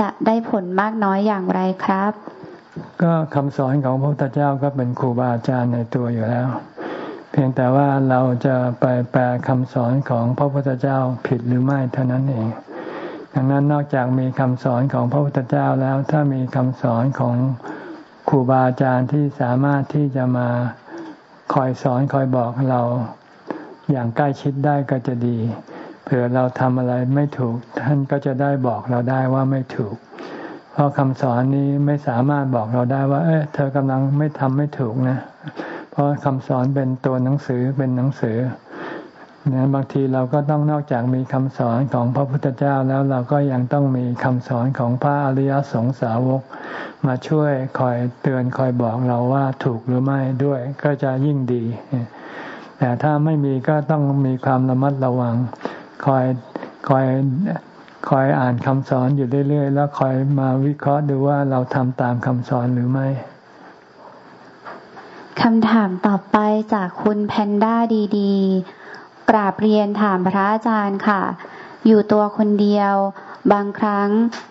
จะได้ผลมากน้อยอย่างไรครับ ก็คำสอนของพระพุทธเจ้าก็เป็นครูบาอาจารย์ในตัวอยู่แล้ว เพียงแต่ว่าเราจะไปแปลคำสอนของพระพุทธเจ้าผิดหรือไม่เท่านั้นเองดังนั้นนอกจากมีคำสอนของพระพุทธเจ้าแล้ว ถ้ามีคำสอนของครูบาอาจารย์ที่สามารถที่จะมาคอยสอนคอยบอกเราอย่างใกล้ชิดได้ก็จะดี เผื่อเราทำอะไรไม่ถูก ท่านก็จะได้บอกเราได้ว่าไม่ถูก เพราะคำสอนนี้ไม่สามารถบอกเราได้ว่า เอ๊ะเธอกำลังไม่ทำไม่ถูกนะ เพราะคำสอนเป็นตัวหนังสือเป็นหนังสือเนะบางทีเราก็ต้องนอกจากมีคำสอนของพระพุทธเจ้าแล้วเราก็ยังต้องมีคำสอนของพระอริยสงสาวก มาช่วยคอยเตือนคอยบอกเราว่าถูกหรือไม่ด้วย ก็จะยิ่งดี แต่ถ้าไม่มีก็ต้องมีความระมัดระวัง คอยคอยคอยอ่านคำสอนอยู่เรื่อยๆ แล้วคอยมาวิเคราะห์ดูว่าเราทำตามคำสอนหรือไม่คำถามต่อไปจากคุณแพนด้าดีๆ กราบเรียนถามพระอาจารย์ค่ะ อยู่ตัวคนเดียว บางครั้ง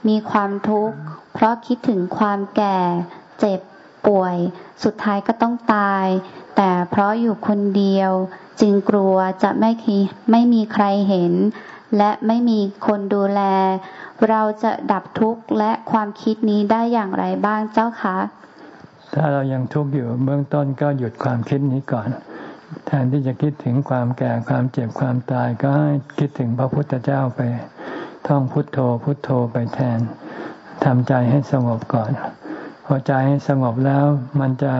มีความทุกข์ เพราะคิดถึงความแก่ เจ็บป่วย สุดท้ายก็ต้องตาย แต่เพราะอยู่คนเดียว จึงกลัวจะไม่คีไม่มีใครเห็น และไม่มีคนดูแล เราจะดับทุกข์และความคิดนี้ได้อย่างไรบ้างเจ้าคะ ถ้าเรายังทุกข์อยู่เบื้องต้นก็หยุดความคิดนี้ก่อน แทนที่จะคิดถึงความแก่ความเจ็บความตายก็ให้คิดถึงพระพุทธเจ้าไป ท่องพุทโธพุทโธไปแทนทำใจให้สงบก่อนพอใจให้สงบแล้วมันจะ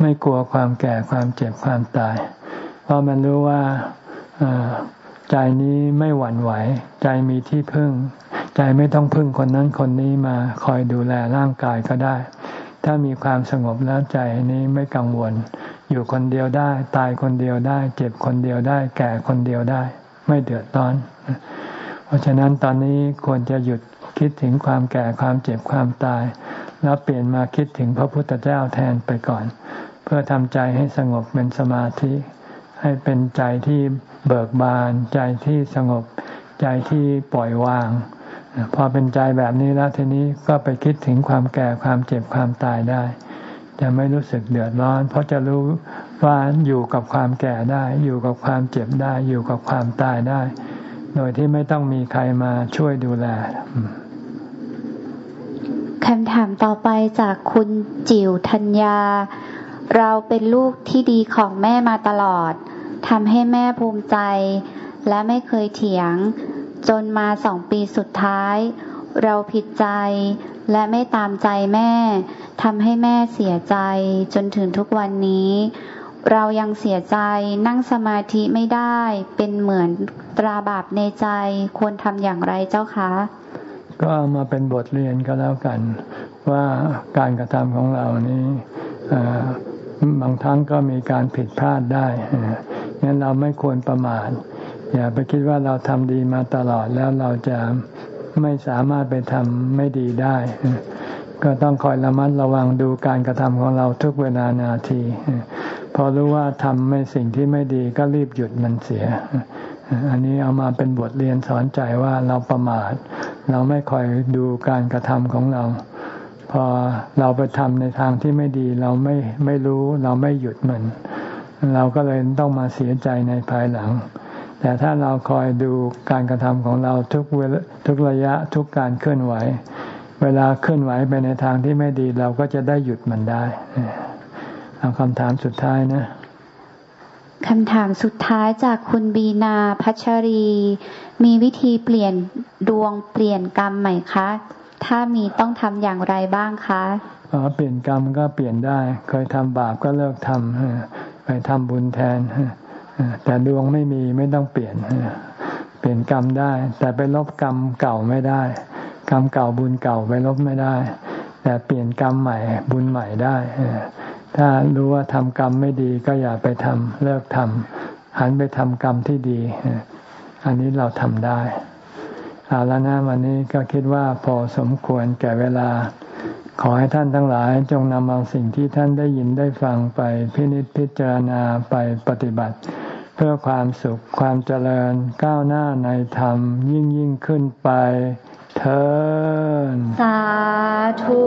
ไม่กลัวความแก่ความเจ็บความตาย ราะมันรู้ว่าใจนี้ไม่หวั่นไหว ใจมีที่พึ่ง ใจไม่ต้องพึ่งคนนั้นคนนี้มาคอยดูแลร่างกายก็ได้ ถ้ามีความสงบแล้วใจนี้ไม่กังวล อยู่คนเดียวได้ ตายคนเดียวได้ เจ็บคนเดียวได้ แก่คนเดียวได้ ไม่เดือดร้อน เพราะฉะนั้นตอนนี้ควรจะหยุดคิดถึงความแก่ความเจ็บความตาย แล้วเปลี่ยนมาคิดถึงพระพุทธเจ้าแทนไปก่อน เพื่อทำใจให้สงบเป็นสมาธิ ให้เป็นใจที่เบิกบาน ใจที่สงบ ใจที่ปล่อยวาง พอเป็นใจแบบนี้แล้วทีนี้ก็ไปคิดถึงความแก่ความเจ็บความตายได้ จะไม่รู้สึกเดือดร้อน เพราะจะรู้ว่าอยู่กับความแก่ได้ อยู่กับความเจ็บได้ อยู่กับความตายได้ โดยที่ไม่ต้องมีใครมาช่วยดูแลคำถามต่อไปจากคุณจิ๋วธัญญา เราเป็นลูกที่ดีของแม่มาตลอด ทำให้แม่ภูมิใจ และไม่เคยเถียง จนมาสองปีสุดท้าย เราผิดใจ และไม่ตามใจแม่ทำให้แม่เสียใจจนถึงทุกวันนี้ เรายังเสียใจนั่งสมาธิไม่ได้เป็นเหมือนตราบาปในใจควรทำอย่างไรเจ้าคะ ก็เอามาเป็นบทเรียนก็แล้วกัน ว่าการกระทำของเรานี้บางครั้งก็มีการผิดพลาดได้ งั้นเราไม่ควรประมาทอย่าไปคิดว่าเราทำดีมาตลอดแล้วเราจะไม่สามารถไปทำไม่ดีได้ ก็ต้องคอยระมัดระวังดูการกระทำของเราทุกเวลานาที พอรู้ว่าทำไม่สิ่งที่ไม่ดีก็รีบหยุดมันเสีย อันนี้เอามาเป็นบทเรียนสอนใจว่าเราประมาท เราไม่คอยดูการกระทำของเรา พอเราไปทำในทางที่ไม่ดี เราไม่ไม่รู้เราไม่หยุดมัน เราก็เลยต้องมาเสียใจในภายหลัง แต่ถ้าเราคอยดูการกระทำของเราทุกเวลทุกระยะทุกการเคลื่อนไหว เวลาเคลื่อนไหวไปในทางที่ไม่ดีเราก็จะได้หยุดมันได้ เอาคำถามสุดท้ายนะคำถามสุดท้ายจากคุณบีนาพัชรี มีวิธีเปลี่ยนดวงเปลี่ยนกรรมไหมคะ ถ้ามีต้องทำอย่างไรบ้างคะอ๋อเปลี่ยนกรรมก็เปลี่ยนได้ เคยทำบาปก็เลิกทำ ไปทำบุญแทนแต่ดวงไม่มีไม่ต้องเปลี่ยนเปลี่ยนกรรมได้ แต่ไปลบกรรมเก่าไม่ได้ กรรมเก่าบุญเก่าไปลบไม่ได้ แต่เปลี่ยนกรรมใหม่บุญใหม่ได้ถ้ารู้ว่าทำกรรมไม่ดีก็อย่าไปทำเลิกทำหันไปทำกรรมที่ดี อันนี้เราทำได้เอาแล้วนะวันนี้ก็คิดว่าพอสมควรแก่เวลา ขอให้ท่านทั้งหลายจงนำเอาสิ่งที่ท่านได้ยินได้ฟังไปพินิจพิจารณาไปปฏิบัติ เพื่อความสุขความเจริญก้าวหน้าในธรรมยิ่งยิ่งขึ้นไปเถิดสาธุ